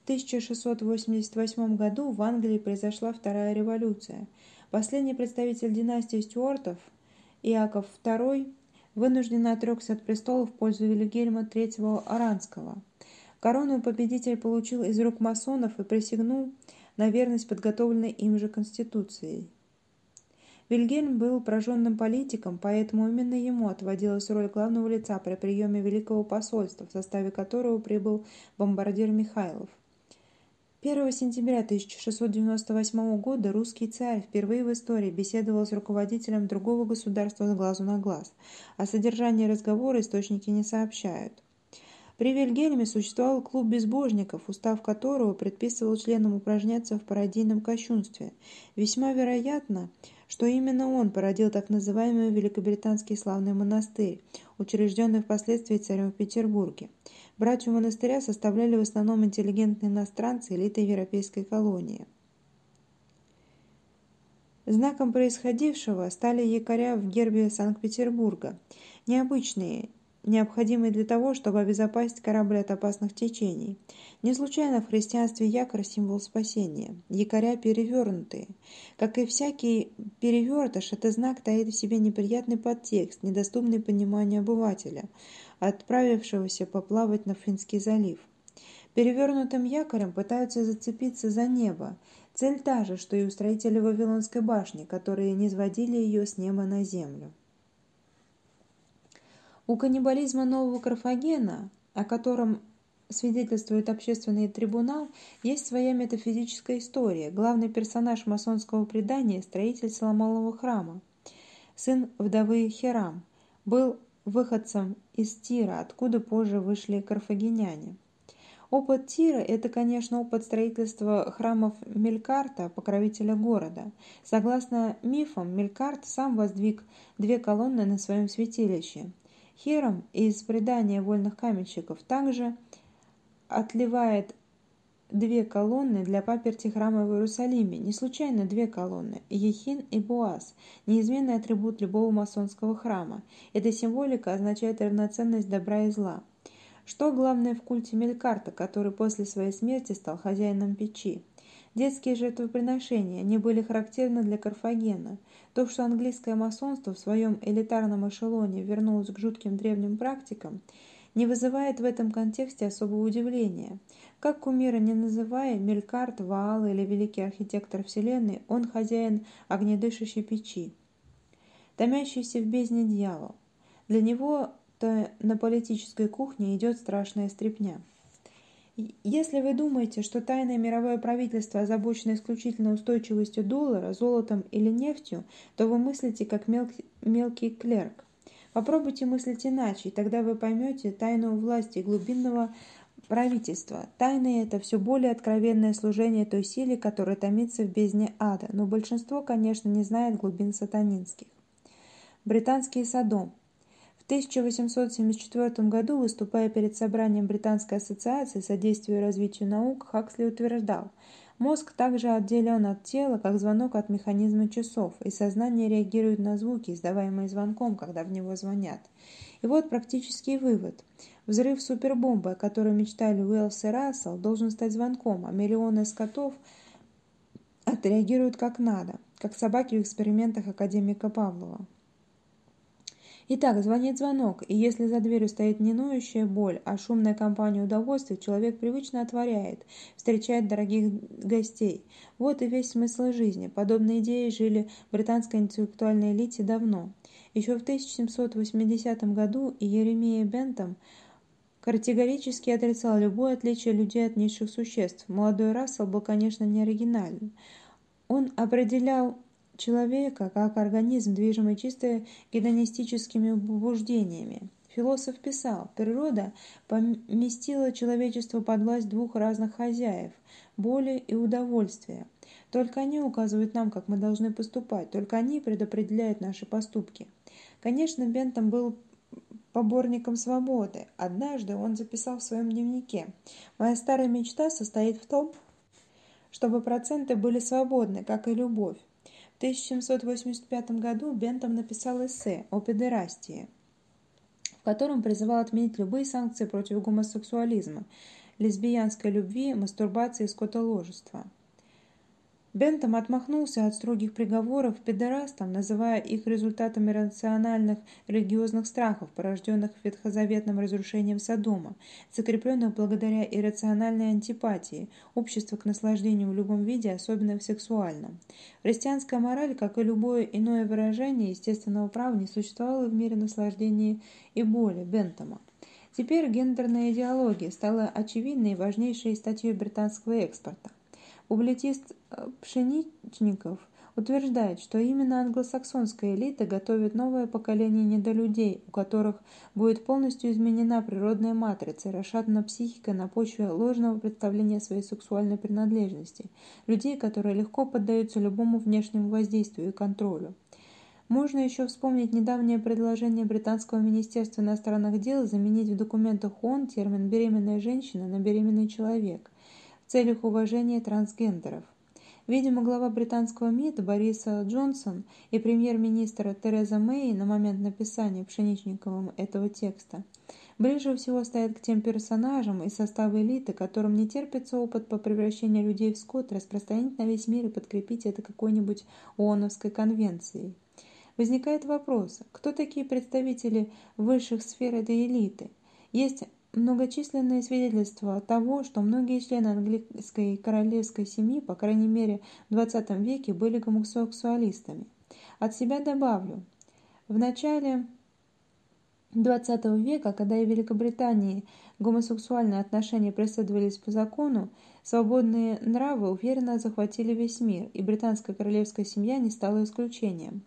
S1: В 1688 году в Англии произошла Вторая революция. Последний представитель династии Стюартов, Иаков II, вынужденно отрекся от престола в пользу Вильгельма III Оранского. Корону победитель получил из рук масонов и присягнул на верность подготовленной им же Конституцией. Вильгельм был прожженным политиком, поэтому именно ему отводилась роль главного лица при приеме Великого посольства, в составе которого прибыл бомбардир Михайлов. 1 сентября 1698 года русский царь впервые в истории беседовал с руководителем другого государства с глазу на глаз. О содержании разговора источники не сообщают. При Вильгельме существовал клуб безбожников, устав которого предписывал членам упражняться в пародийном кощунстве. Весьма вероятно, что именно он породил так называемый Великобританский славный монастырь, учрежденный впоследствии царем в Петербурге. Братью монастыря составляли в основном интеллигентные иностранцы элиты европейской колонии. Знаком происходившего стали якоря в гербе Санкт-Петербурга, необычные, необходимые для того, чтобы обезопасить корабль от опасных течений. Не случайно в христианстве якорь – символ спасения, якоря перевернутые. Как и всякий перевертыш, этот знак таит в себе неприятный подтекст, недоступный пониманию обывателя, отправившегося поплавать на Финский залив. Перевернутым якорем пытаются зацепиться за небо. Цель та же, что и у строителей Вавилонской башни, которые не сводили ее с неба на землю. У каннибализма нового Карфагена, о котором свидетельствует общественный трибунал, есть своя метафизическая история. Главный персонаж масонского предания – строитель Соломонового храма, сын вдовы Херам, был выходцем из Тира, откуда позже вышли карфагеняне. Опыт Тира – это, конечно, опыт строительства храмов Мелькарта, покровителя города. Согласно мифам, Мелькарт сам воздвиг две колонны на своем святилище. Хером из предания вольных каменщиков также отливает две колонны для паперти храма в Иерусалиме, не случайно две колонны, Ехин и Буаз, неизменный атрибут любого масонского храма. Эта символика означает равноценность добра и зла. Что главное в культе Мелькарта, который после своей смерти стал хозяином печи? Детские жертвоприношения не были характерны для Карфагена. То, что английское масонство в своем элитарном эшелоне вернулось к жутким древним практикам, не вызывает в этом контексте особого удивления. Как кумира не называя, Мелькарт, Ваал или великий архитектор Вселенной, он хозяин огнедышащей печи, томящийся в бездне дьявол. Для него-то на политической кухне идет страшная стряпня. Если вы думаете, что тайное мировое правительство озабочено исключительно устойчивостью доллара, золотом или нефтью, то вы мыслите как мелкий, мелкий клерк. Попробуйте мыслить иначе, и тогда вы поймете тайну власти глубинного правительства. Тайное – это все более откровенное служение той силе, которая томится в бездне ада, но большинство, конечно, не знает глубин сатанинских. Британский Содом. 1874 году, выступая перед собранием Британской ассоциации содействия и развитию наук, Хаксли утверждал, мозг также отделен от тела, как звонок от механизма часов, и сознание реагирует на звуки, издаваемые звонком, когда в него звонят. И вот практический вывод. Взрыв супербомбы, о которой мечтали Уэллс и Рассел, должен стать звонком, а миллионы скотов отреагируют как надо, как собаки в экспериментах академика Павлова. Итак, звонит звонок, и если за дверью стоит не ноющая боль, а шумная компания удовольствия, человек привычно отворяет, встречает дорогих гостей. Вот и весь смысл жизни. Подобные идеи жили в британской интеллектуальной элите давно. Еще в 1780 году Еремия Бентам категорически отрицал любое отличие людей от низших существ. Молодой Рассел был, конечно, не оригинальным. Он определял человека как организм, движимый чисто гедонистическими побуждениями. Философ писал, природа поместила человечество под власть двух разных хозяев – боли и удовольствия. Только они указывают нам, как мы должны поступать, только они предопределяют наши поступки. Конечно, Бентам был поборником свободы. Однажды он записал в своем дневнике «Моя старая мечта состоит в том, чтобы проценты были свободны, как и любовь. 1785 году Бентам написал эссе о педерастии, в котором призывал отменить любые санкции против гомосексуализма, лесбиянской любви, мастурбации и скотоложества. Бентам отмахнулся от строгих приговоров педерастам, называя их результатом иррациональных религиозных страхов, порожденных ветхозаветным разрушением Содома, закрепленных благодаря иррациональной антипатии, общества к наслаждению в любом виде, особенно в сексуальном. Христианская мораль, как и любое иное выражение естественного права, не существовала в мире наслаждения и боли Бентама. Теперь гендерная идеология стала очевидной и важнейшей статьей британского экспорта. Публицист э, Пшеничников утверждает, что именно англосаксонская элита готовит новое поколение недолюдей, у которых будет полностью изменена природная матрица и расшатана психика на почве ложного представления своей сексуальной принадлежности, людей, которые легко поддаются любому внешнему воздействию и контролю. Можно еще вспомнить недавнее предложение британского министерства иностранных дел заменить в документах ООН термин «беременная женщина» на «беременный человек», в целях уважения трансгендеров. Видимо, глава британского МИД Бориса Джонсон и премьер-министр Тереза Мэй на момент написания Пшеничниковым этого текста ближе всего стоят к тем персонажам из состава элиты, которым не терпится опыт по превращению людей в скот, распространить на весь мир и подкрепить это какой-нибудь ООНовской конвенцией. Возникает вопрос, кто такие представители высших сфер этой элиты? Есть многочисленные свидетельства того, что многие члены английской королевской семьи, по крайней мере в XX веке, были гомосексуалистами. От себя добавлю. В начале XX века, когда и в Великобритании гомосексуальные отношения преследовались по закону, свободные нравы уверенно захватили весь мир, и британская королевская семья не стала исключением.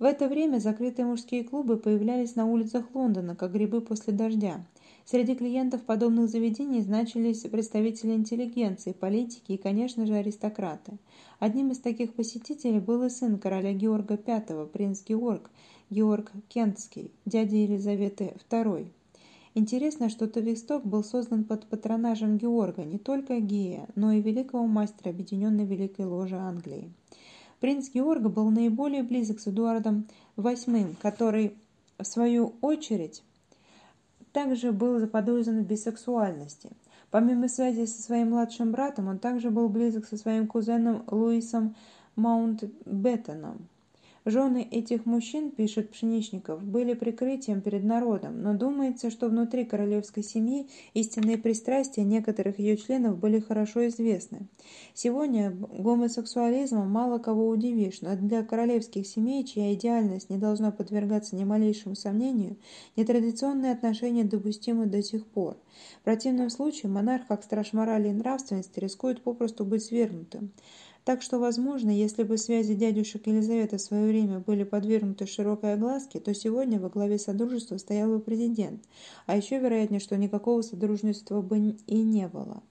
S1: В это время закрытые мужские клубы появлялись на улицах Лондона, как грибы после дождя. Среди клиентов подобных заведений значились представители интеллигенции, политики и, конечно же, аристократы. Одним из таких посетителей был и сын короля Георга V, принц Георг, Георг Кентский, дядя Елизаветы II. Интересно, что Тависток был создан под патронажем Георга, не только Гея, но и великого мастера Объединенной Великой Ложи Англии. Принц Георга был наиболее близок с Эдуардом VIII, который, в свою очередь, также был заподозрен в бисексуальности. Помимо связи со своим младшим братом, он также был близок со своим кузеном Луисом Маунтбеттеном. Жены этих мужчин, пишет Пшеничников, были прикрытием перед народом, но думается, что внутри королевской семьи истинные пристрастия некоторых ее членов были хорошо известны. Сегодня гомосексуализмом мало кого удивишь, но для королевских семей, чья идеальность не должна подвергаться ни малейшему сомнению, нетрадиционные отношения допустимы до сих пор. В противном случае монарх, как страж морали и нравственности, рискует попросту быть свергнутым. Так что, возможно, если бы связи дядюшек Елизаветы в свое время были подвергнуты широкой огласке, то сегодня во главе Содружества стоял бы президент, а еще вероятнее, что никакого Содружества бы и не было.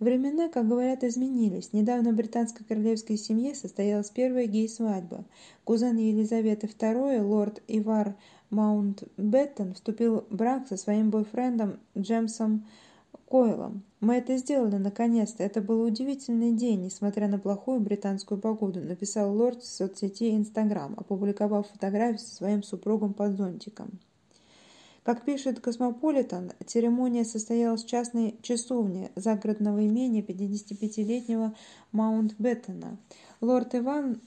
S1: Времена, как говорят, изменились. Недавно в британской королевской семье состоялась первая гей-свадьба. Кузен Елизаветы II, лорд Ивар Маунтбеттен, вступил в брак со своим бойфрендом Джемсом Койлом. Мы это сделали наконец-то. Это был удивительный день, несмотря на плохую британскую погоду, написал лорд в соцсети Инстаграм, опубликовав фотографию со своим супругом под зонтиком. Как пишет Космополитен, церемония состоялась в частной часовне загородного имения 55-летнего Маунтбеттена. Лорд Ивар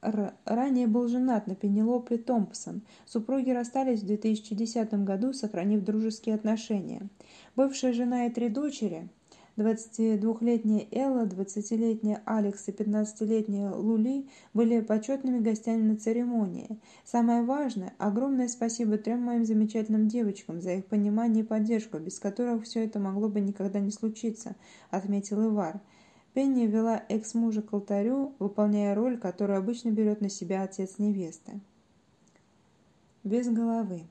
S1: ранее был женат на Пенелопе Томпсон. Супруги расстались в 2010 году, сохранив дружеские отношения. Бывшая жена и три дочери, 22-летняя Элла, 20-летняя Алекс и 15-летняя Лули, были почетными гостями на церемонии. Самое важное – огромное спасибо трем моим замечательным девочкам за их понимание и поддержку, без которых все это могло бы никогда не случиться, отметил Ивар. Пенни вела экс-мужа к алтарю, выполняя роль, которую обычно берет на себя отец невесты. Без головы.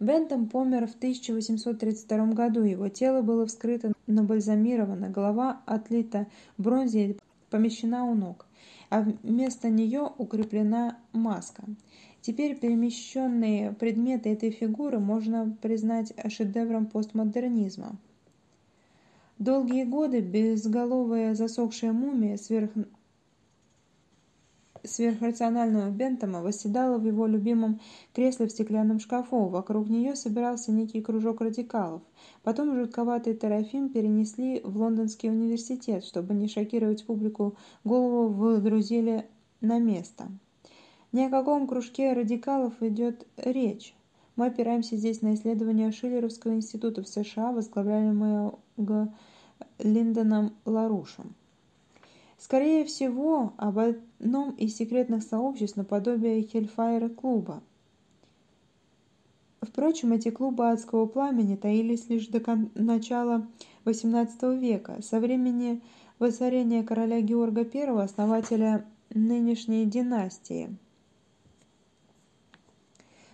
S1: Бентом помер в 1832 году. Его тело было вскрыто, набальзамировано, голова отлита бронзе и помещена у ног, а вместо нее укреплена маска. Теперь перемещенные предметы этой фигуры можно признать шедевром постмодернизма. Долгие годы безголовая засохшая мумия сверх... сверхрационального Бентома восседала в его любимом кресле в стеклянном шкафу. Вокруг нее собирался некий кружок радикалов. Потом жутковатый Терафим перенесли в Лондонский университет, чтобы не шокировать публику, голову выдрузили на место. Ни о каком кружке радикалов идет речь. Мы опираемся здесь на исследования Шиллеровского института в США, возглавляемого Линдоном Ларушем. Скорее всего, об одном из секретных сообществ наподобие Хельфайра клуба. Впрочем, эти клубы адского пламени таились лишь до начала XVIII века, со времени воцарения короля Георга I, основателя нынешней династии.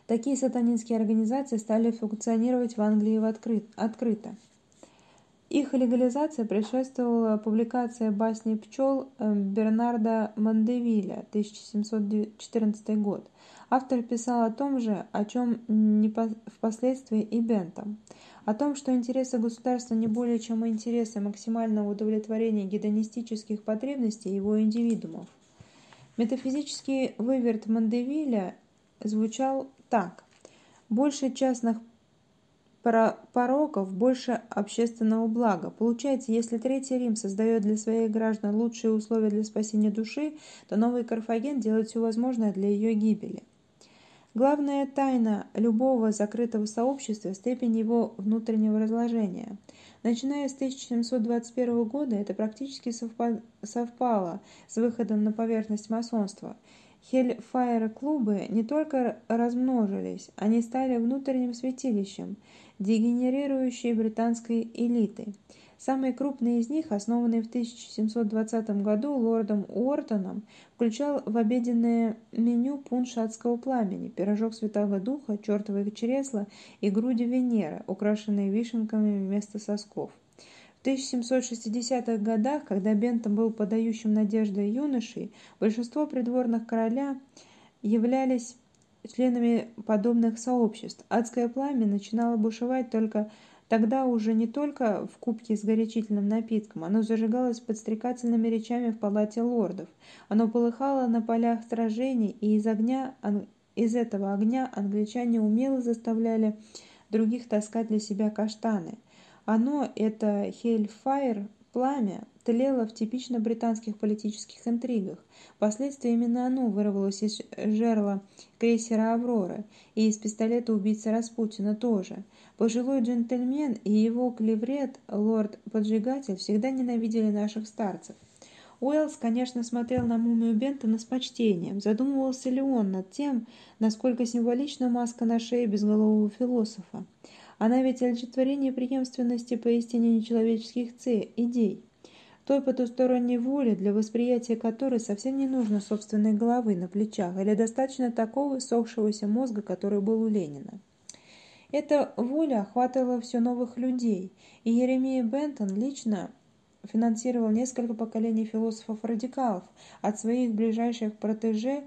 S1: Такие сатанинские организации стали функционировать в Англии открыто. Их легализация предшествовала публикация басни «Пчел» э, Бернарда Мандевиля, 1714 год. Автор писал о том же, о чем впоследствии и Бентам. О том, что интересы государства не более чем интересы максимального удовлетворения гедонистических потребностей его индивидуумов. Метафизический выверт Мандевиля звучал так. Больше частных пороков, больше общественного блага. Получается, если Третий Рим создает для своих граждан лучшие условия для спасения души, то новый Карфаген делает все возможное для ее гибели. Главная тайна любого закрытого сообщества – степень его внутреннего разложения. Начиная с 1721 года это практически совпало с выходом на поверхность масонства – Хельфайр-клубы не только размножились, они стали внутренним святилищем дегенерирующей британской элиты. Самый крупный из них, основанный в 1720 году лордом Уортоном, включал в обеденное меню пунш адского пламени, пирожок Святого Духа, чертовое чресло и груди Венеры, украшенные вишенками вместо сосков. В 1760-х годах, когда Бентом был подающим надежды юношей, большинство придворных короля являлись членами подобных сообществ. Адское пламя начинало бушевать только Тогда уже не только в кубке с горячительным напитком, оно зажигалось подстрекательными речами в палате лордов. Оно полыхало на полях сражений, и из, огня, из этого огня англичане умело заставляли других таскать для себя каштаны. Оно, это Хельфайр, пламя, тлело в типично британских политических интригах. Впоследствии именно оно вырвалось из жерла крейсера «Аврора» и из пистолета убийцы Распутина тоже. Пожилой джентльмен и его клеврет, лорд-поджигатель, всегда ненавидели наших старцев. Уэллс, конечно, смотрел на мумию Бентона с почтением. Задумывался ли он над тем, насколько символична маска на шее безголового философа? Она ведь олицетворение преемственности поистине нечеловеческих цей, идей той потусторонней воли, для восприятия которой совсем не нужно собственной головы на плечах, или достаточно такого сохшегося мозга, который был у Ленина. Эта воля охватывала все новых людей, и Еремей Бентон лично финансировал несколько поколений философов-радикалов, от своих ближайших протеже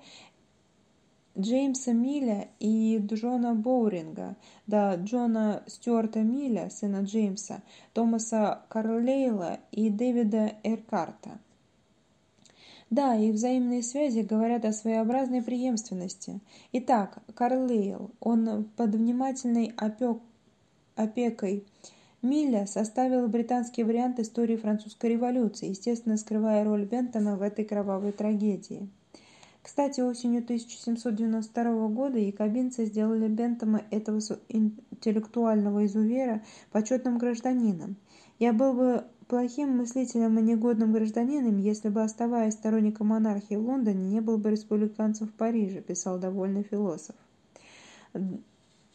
S1: Джеймса Милля и Джона Боуринга до Джона Стюарта Милля, сына Джеймса, Томаса Карлейла и Дэвида Эркарта. Да, их взаимные связи говорят о своеобразной преемственности. Итак, Карлейл, он под внимательной опек... опекой Милля составил британский вариант истории французской революции, естественно, скрывая роль Бентона в этой кровавой трагедии. Кстати, осенью 1792 года якобинцы сделали Бентома, этого интеллектуального изувера, почетным гражданином. Я был бы плохим мыслителем и негодным гражданином, если бы, оставаясь сторонником монархии в Лондоне, не был бы республиканцем в Париже, писал довольный философ.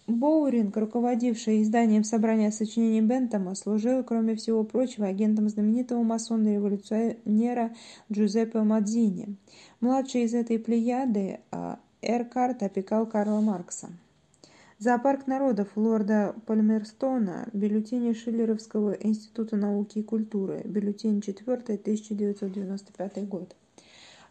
S1: Боуринг, руководивший изданием собрания сочинений Бентома, служил, кроме всего прочего, агентом знаменитого масона-революционера Джузеппе Мадзини. Младший из этой плеяды а, Эркарт опекал Карла Маркса. Зоопарк народов лорда Пальмерстона, бюллетени Шиллеровского института науки и культуры, бюллетень 4, 1995 год.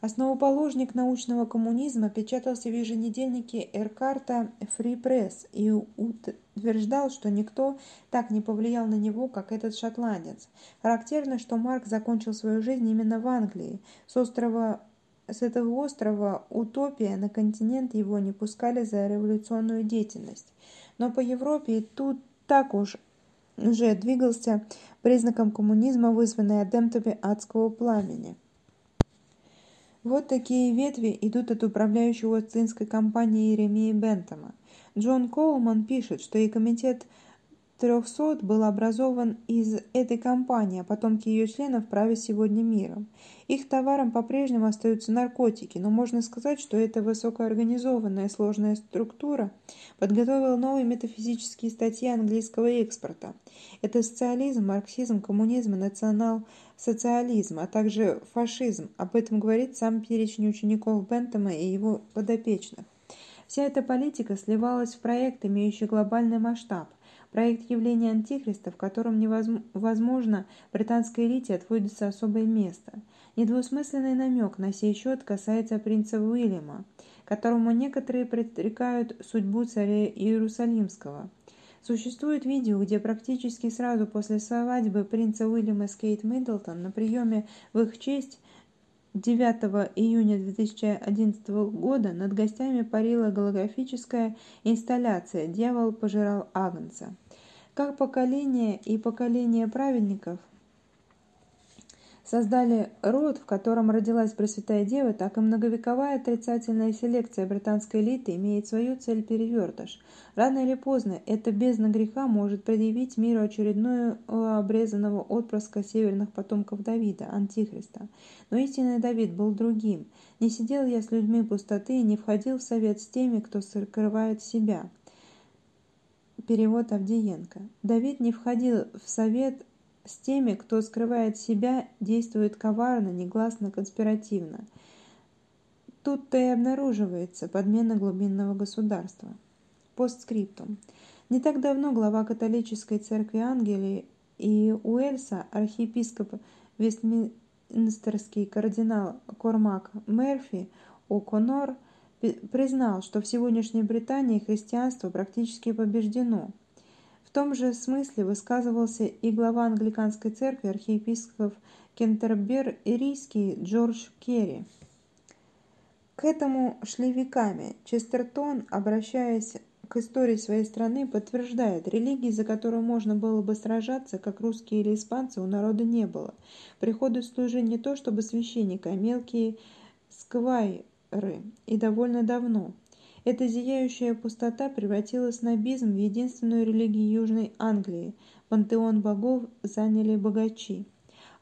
S1: Основоположник научного коммунизма печатался в еженедельнике Эркарта «Фри Пресс» и утверждал, что никто так не повлиял на него, как этот шотландец. Характерно, что Марк закончил свою жизнь именно в Англии. С острова с этого острова Утопия на континент его не пускали за революционную деятельность. Но по Европе тут так уж уже двигался признаком коммунизма, вызванный адемтами адского пламени. Вот такие ветви идут от управляющего Остинской компании Еремии Бентома. Джон Коулман пишет, что и комитет 300 был образован из этой компании, а потомки ее членов правят сегодня миром. Их товаром по-прежнему остаются наркотики, но можно сказать, что эта высокоорганизованная сложная структура подготовила новые метафизические статьи английского экспорта. Это социализм, марксизм, коммунизм, национал социализм, а также фашизм. Об этом говорит сам перечень учеников Бентома и его подопечных. Вся эта политика сливалась в проект, имеющий глобальный масштаб. Проект явления Антихриста, в котором невозможно британской элите отводится особое место. Недвусмысленный намек на сей счет касается принца Уильяма, которому некоторые предрекают судьбу царя Иерусалимского – Существует видео, где практически сразу после свадьбы принца Уильяма с Кейт Миддлтон на приеме в их честь 9 июня 2011 года над гостями парила голографическая инсталляция «Дьявол пожирал Агнца». Как поколение и поколение праведников создали род, в котором родилась Пресвятая Дева, так и многовековая отрицательная селекция британской элиты имеет свою цель перевертыш. Рано или поздно эта бездна греха может предъявить миру очередную э, обрезанного отпрыска северных потомков Давида, Антихриста. Но истинный Давид был другим. Не сидел я с людьми пустоты и не входил в совет с теми, кто скрывает себя. Перевод Авдиенко. Давид не входил в совет с теми, кто скрывает себя, действует коварно, негласно, конспиративно. Тут-то и обнаруживается подмена глубинного государства. Постскриптум. Не так давно глава католической церкви Ангелии и Уэльса, архиепископ Вестминстерский кардинал Кормак Мерфи О'Коннор признал, что в сегодняшней Британии христианство практически побеждено. В том же смысле высказывался и глава англиканской церкви архиепископ Кентерберийский Джордж Керри. К этому шли веками. Честертон, обращаясь к истории своей страны, подтверждает, религии, за которую можно было бы сражаться, как русские или испанцы, у народа не было. Приходят служить не то чтобы священника, а мелкие сквайры, и довольно давно. Эта зияющая пустота превратила снобизм в единственную религию Южной Англии. Пантеон богов заняли богачи.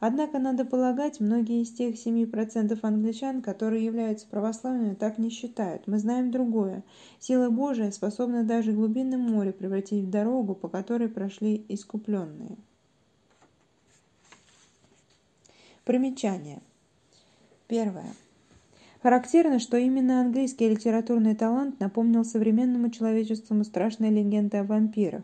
S1: Однако, надо полагать, многие из тех 7% англичан, которые являются православными, так не считают. Мы знаем другое. Сила Божия способна даже глубинное море превратить в дорогу, по которой прошли искупленные. Примечание. Первое. Характерно, что именно английский литературный талант напомнил современному человечеству страшные легенды о вампирах.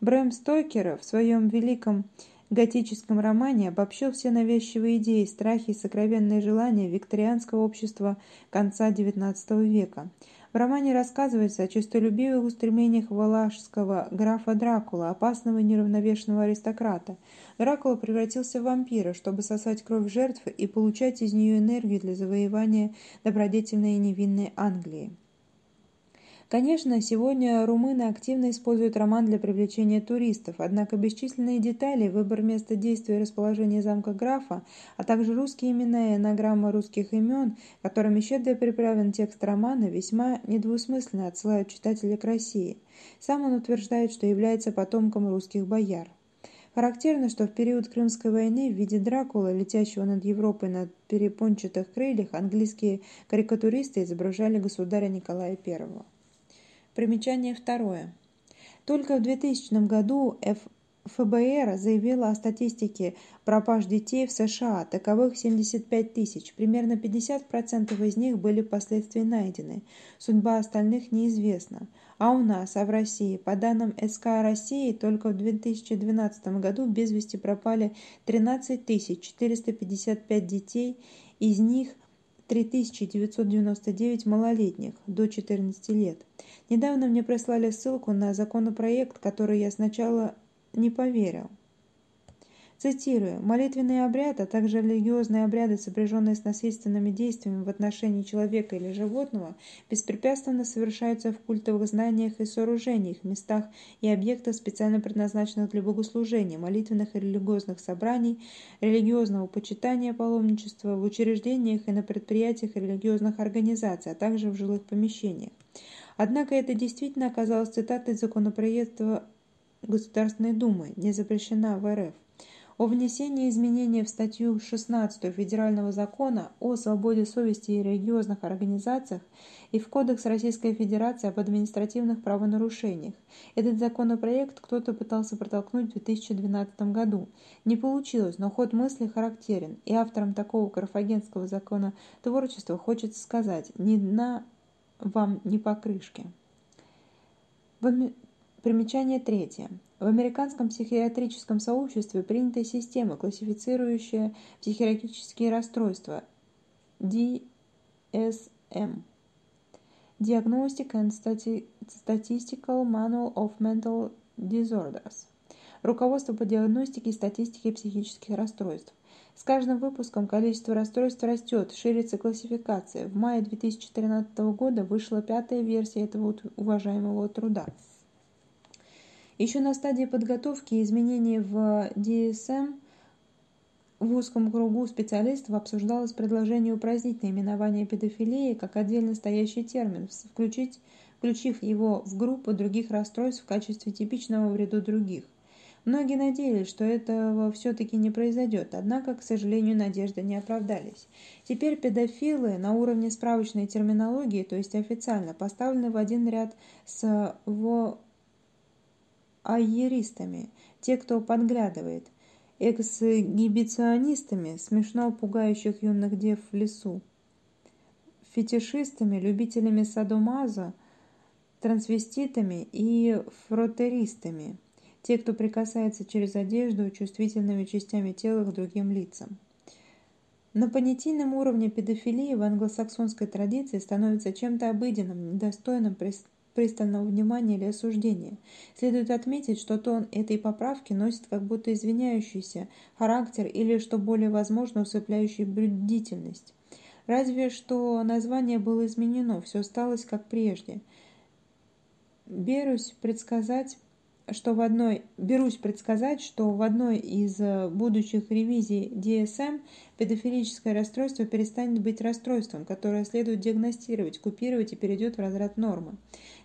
S1: Брэм Стокера в своем великом готическом романе обобщил все навязчивые идеи, страхи и сокровенные желания викторианского общества конца XIX века. В романе рассказывается о честолюбивых устремлениях валашского графа Дракула, опасного и неравновешенного аристократа. Дракула превратился в вампира, чтобы сосать кровь жертв и получать из нее энергию для завоевания добродетельной и невинной Англии. Конечно, сегодня румыны активно используют роман для привлечения туристов, однако бесчисленные детали, выбор места действия и расположение замка графа, а также русские имена и анаграмма русских имен, которыми щедро приправлен текст романа, весьма недвусмысленно отсылают читателя к России. Сам он утверждает, что является потомком русских бояр. Характерно, что в период Крымской войны в виде Дракула, летящего над Европой на перепончатых крыльях, английские карикатуристы изображали государя Николая I. Примечание второе. Только в 2000 году ФБР заявила о статистике пропаж детей в США. Таковых 75 тысяч. Примерно 50% из них были впоследствии найдены. Судьба остальных неизвестна. А у нас, а в России, по данным СК России, только в 2012 году без вести пропали 13 455 детей, из них – 3999 малолетних до 14 лет. Недавно мне прислали ссылку на законопроект, который я сначала не поверил. Цитирую. «Молитвенный обряд, а также религиозные обряды, сопряженные с насильственными действиями в отношении человека или животного, беспрепятственно совершаются в культовых знаниях и сооружениях, местах и объектах, специально предназначенных для богослужения, молитвенных и религиозных собраний, религиозного почитания паломничества, в учреждениях и на предприятиях религиозных организаций, а также в жилых помещениях». Однако это действительно оказалось цитатой законопроекта Государственной Думы, не запрещена в РФ о внесении изменений в статью 16 Федерального закона о свободе совести и религиозных организациях и в Кодекс Российской Федерации об административных правонарушениях. Этот законопроект кто-то пытался протолкнуть в 2012 году. Не получилось, но ход мысли характерен, и авторам такого карфагенского закона творчества хочется сказать «ни дна вам, ни покрышки». Примечание третье. В американском психиатрическом сообществе принята система, классифицирующая психиатрические расстройства DSM Diagnostic and Statistical Manual of Mental Disorders Руководство по диагностике и статистике психических расстройств. С каждым выпуском количество расстройств растет, ширится классификация. В мае 2013 года вышла пятая версия этого уважаемого труда. Еще на стадии подготовки изменений в DSM в узком кругу специалистов обсуждалось предложение упразднить наименование педофилии как отдельно стоящий термин, включить, включив его в группу других расстройств в качестве типичного в ряду других. Многие надеялись, что этого все-таки не произойдет, однако, к сожалению, надежды не оправдались. Теперь педофилы на уровне справочной терминологии, то есть официально, поставлены в один ряд с во айеристами, те, кто подглядывает, эксгибиционистами, смешно пугающих юных дев в лесу, фетишистами, любителями садомаза, трансвеститами и фротеристами, те, кто прикасается через одежду чувствительными частями тела к другим лицам. На понятийном уровне педофилия в англосаксонской традиции становится чем-то обыденным, недостойным пристального внимания или осуждения. Следует отметить, что тон этой поправки носит как будто извиняющийся характер или, что более возможно, усыпляющий бдительность. Разве что название было изменено, все осталось как прежде. Берусь предсказать что в одной, берусь предсказать, что в одной из э, будущих ревизий DSM педофилическое расстройство перестанет быть расстройством, которое следует диагностировать, купировать и перейдет в разряд нормы.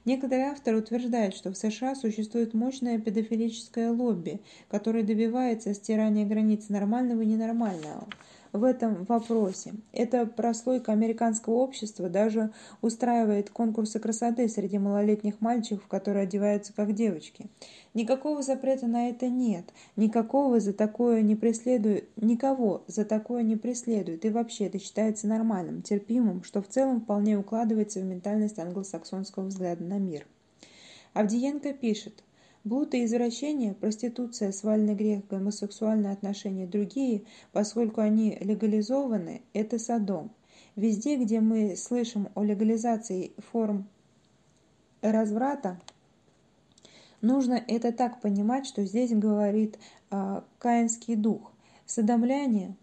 S1: Некоторые авторы утверждают, что в США существует мощное педофилическое лобби, которое добивается стирания границ нормального и ненормального – в этом вопросе. Эта прослойка американского общества даже устраивает конкурсы красоты среди малолетних мальчиков, которые одеваются как девочки. Никакого запрета на это нет, никакого за такое не преследует, никого за такое не преследует, и вообще это считается нормальным, терпимым, что в целом вполне укладывается в ментальность англосаксонского взгляда на мир. Авдиенко пишет – Блуд и извращение, проституция, свальный грех, гомосексуальные отношения другие, поскольку они легализованы, это Содом. Везде, где мы слышим о легализации форм разврата, нужно это так понимать, что здесь говорит э, каинский дух. Содомляне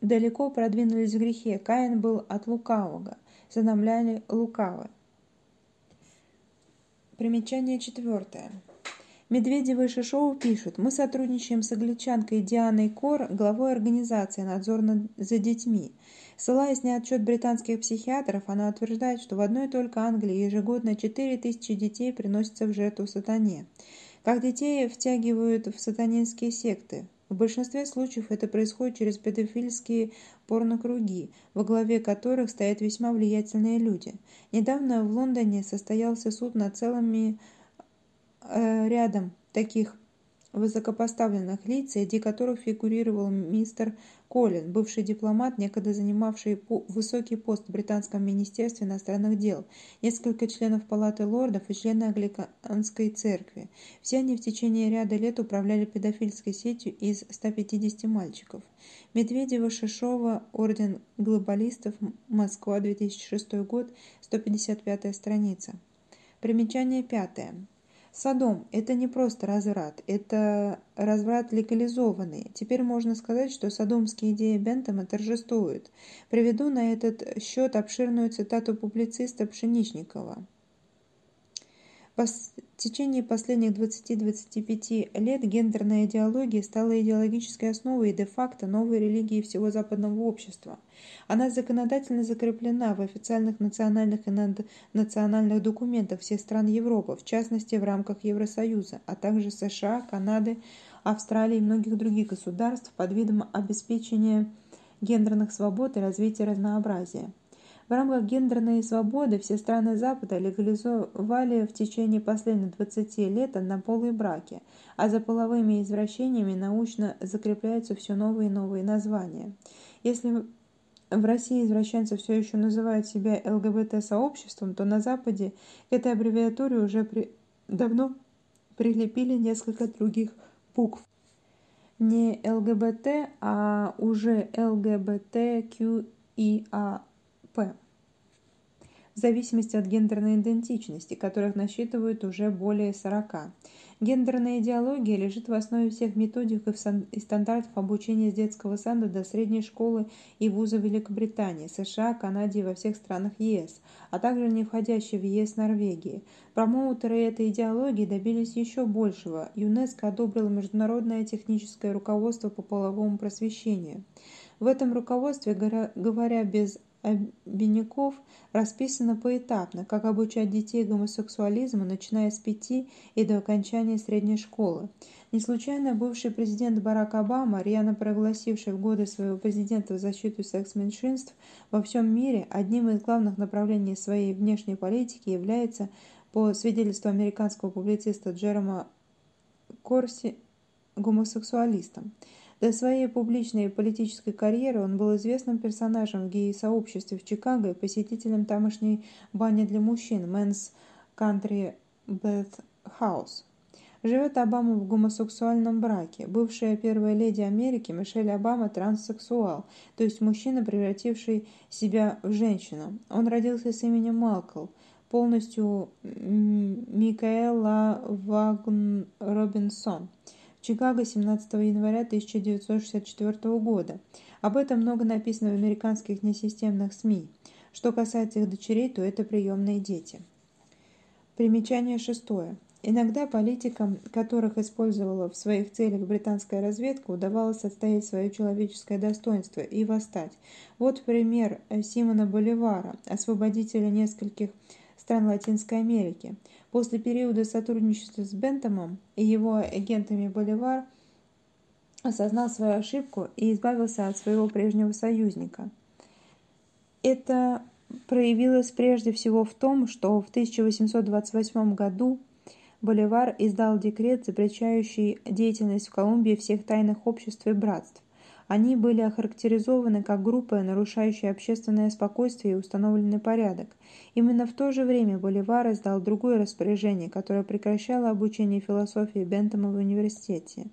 S1: далеко продвинулись в грехе. Каин был от лукавого, содомляне лукавы. Примечание четвертое. Медведева и Шишова пишут, мы сотрудничаем с англичанкой Дианой Кор, главой организации «Надзор за детьми». Ссылаясь на отчет британских психиатров, она утверждает, что в одной только Англии ежегодно 4000 детей приносятся в жертву сатане. Как детей втягивают в сатанинские секты. В большинстве случаев это происходит через педофильские порнокруги, во главе которых стоят весьма влиятельные люди. Недавно в Лондоне состоялся суд над целыми Э, рядом таких высокопоставленных лиц, среди которых фигурировал мистер Коллин, бывший дипломат, некогда занимавший высокий пост в Британском министерстве иностранных дел, несколько членов Палаты лордов и члены Англиканской церкви. Все они в течение ряда лет управляли педофильской сетью из 150 мальчиков. Медведева, Шишова, Орден глобалистов, Москва, 2006 год, 155 страница. Примечание пятое. Содом – это не просто разврат, это разврат легализованный. Теперь можно сказать, что содомские идеи Бентама торжествуют. Приведу на этот счет обширную цитату публициста Пшеничникова. По течение последних 20-25 лет гендерная идеология стала идеологической основой и де-факто новой религией всего западного общества. Она законодательно закреплена в официальных национальных и наднациональных документах всех стран Европы, в частности в рамках Евросоюза, а также США, Канады, Австралии и многих других государств под видом обеспечения гендерных свобод и развития разнообразия. В рамках гендерной свободы все страны Запада легализовали в течение последних 20 лет однополые браки, а за половыми извращениями научно закрепляются все новые и новые названия. Если в России извращенцы все еще называют себя ЛГБТ-сообществом, то на Западе к этой аббревиатуре уже при... давно прилепили несколько других букв. Не ЛГБТ, а уже ЛГБТQIA в зависимости от гендерной идентичности, которых насчитывают уже более 40. Гендерная идеология лежит в основе всех методик и стандартов обучения с детского сада до средней школы и вуза Великобритании, США, Канаде и во всех странах ЕС, а также не входящей в ЕС Норвегии. Промоутеры этой идеологии добились еще большего. ЮНЕСКО одобрило международное техническое руководство по половому просвещению. В этом руководстве, говоря без обиняков расписано поэтапно, как обучать детей гомосексуализму, начиная с пяти и до окончания средней школы. Не случайно бывший президент Барак Обама, рьяно прогласивший в годы своего президента защиту секс-меньшинств во всем мире, одним из главных направлений своей внешней политики является, по свидетельству американского публициста Джерома Корси, гомосексуалистом – до своей публичной политической карьеры он был известным персонажем в гей-сообществе в Чикаго и посетителем тамошней бани для мужчин Men's Country Bath House. Живет Обама в гомосексуальном браке. Бывшая первая леди Америки Мишель Обама транссексуал, то есть мужчина, превративший себя в женщину. Он родился с именем Малкл, полностью Микаэла Вагн Робинсон. Чикаго, 17 января 1964 года. Об этом много написано в американских несистемных СМИ. Что касается их дочерей, то это приемные дети. Примечание шестое. Иногда политикам, которых использовала в своих целях британская разведка, удавалось отстоять свое человеческое достоинство и восстать. Вот пример Симона Боливара, освободителя нескольких стран Латинской Америки. После периода сотрудничества с Бентомом и его агентами Боливар осознал свою ошибку и избавился от своего прежнего союзника. Это проявилось прежде всего в том, что в 1828 году Боливар издал декрет, запрещающий деятельность в Колумбии всех тайных обществ и братств. Они были охарактеризованы как группа, нарушающая общественное спокойствие и установленный порядок. Именно в то же время Боливар издал другое распоряжение, которое прекращало обучение философии Бентома в университете.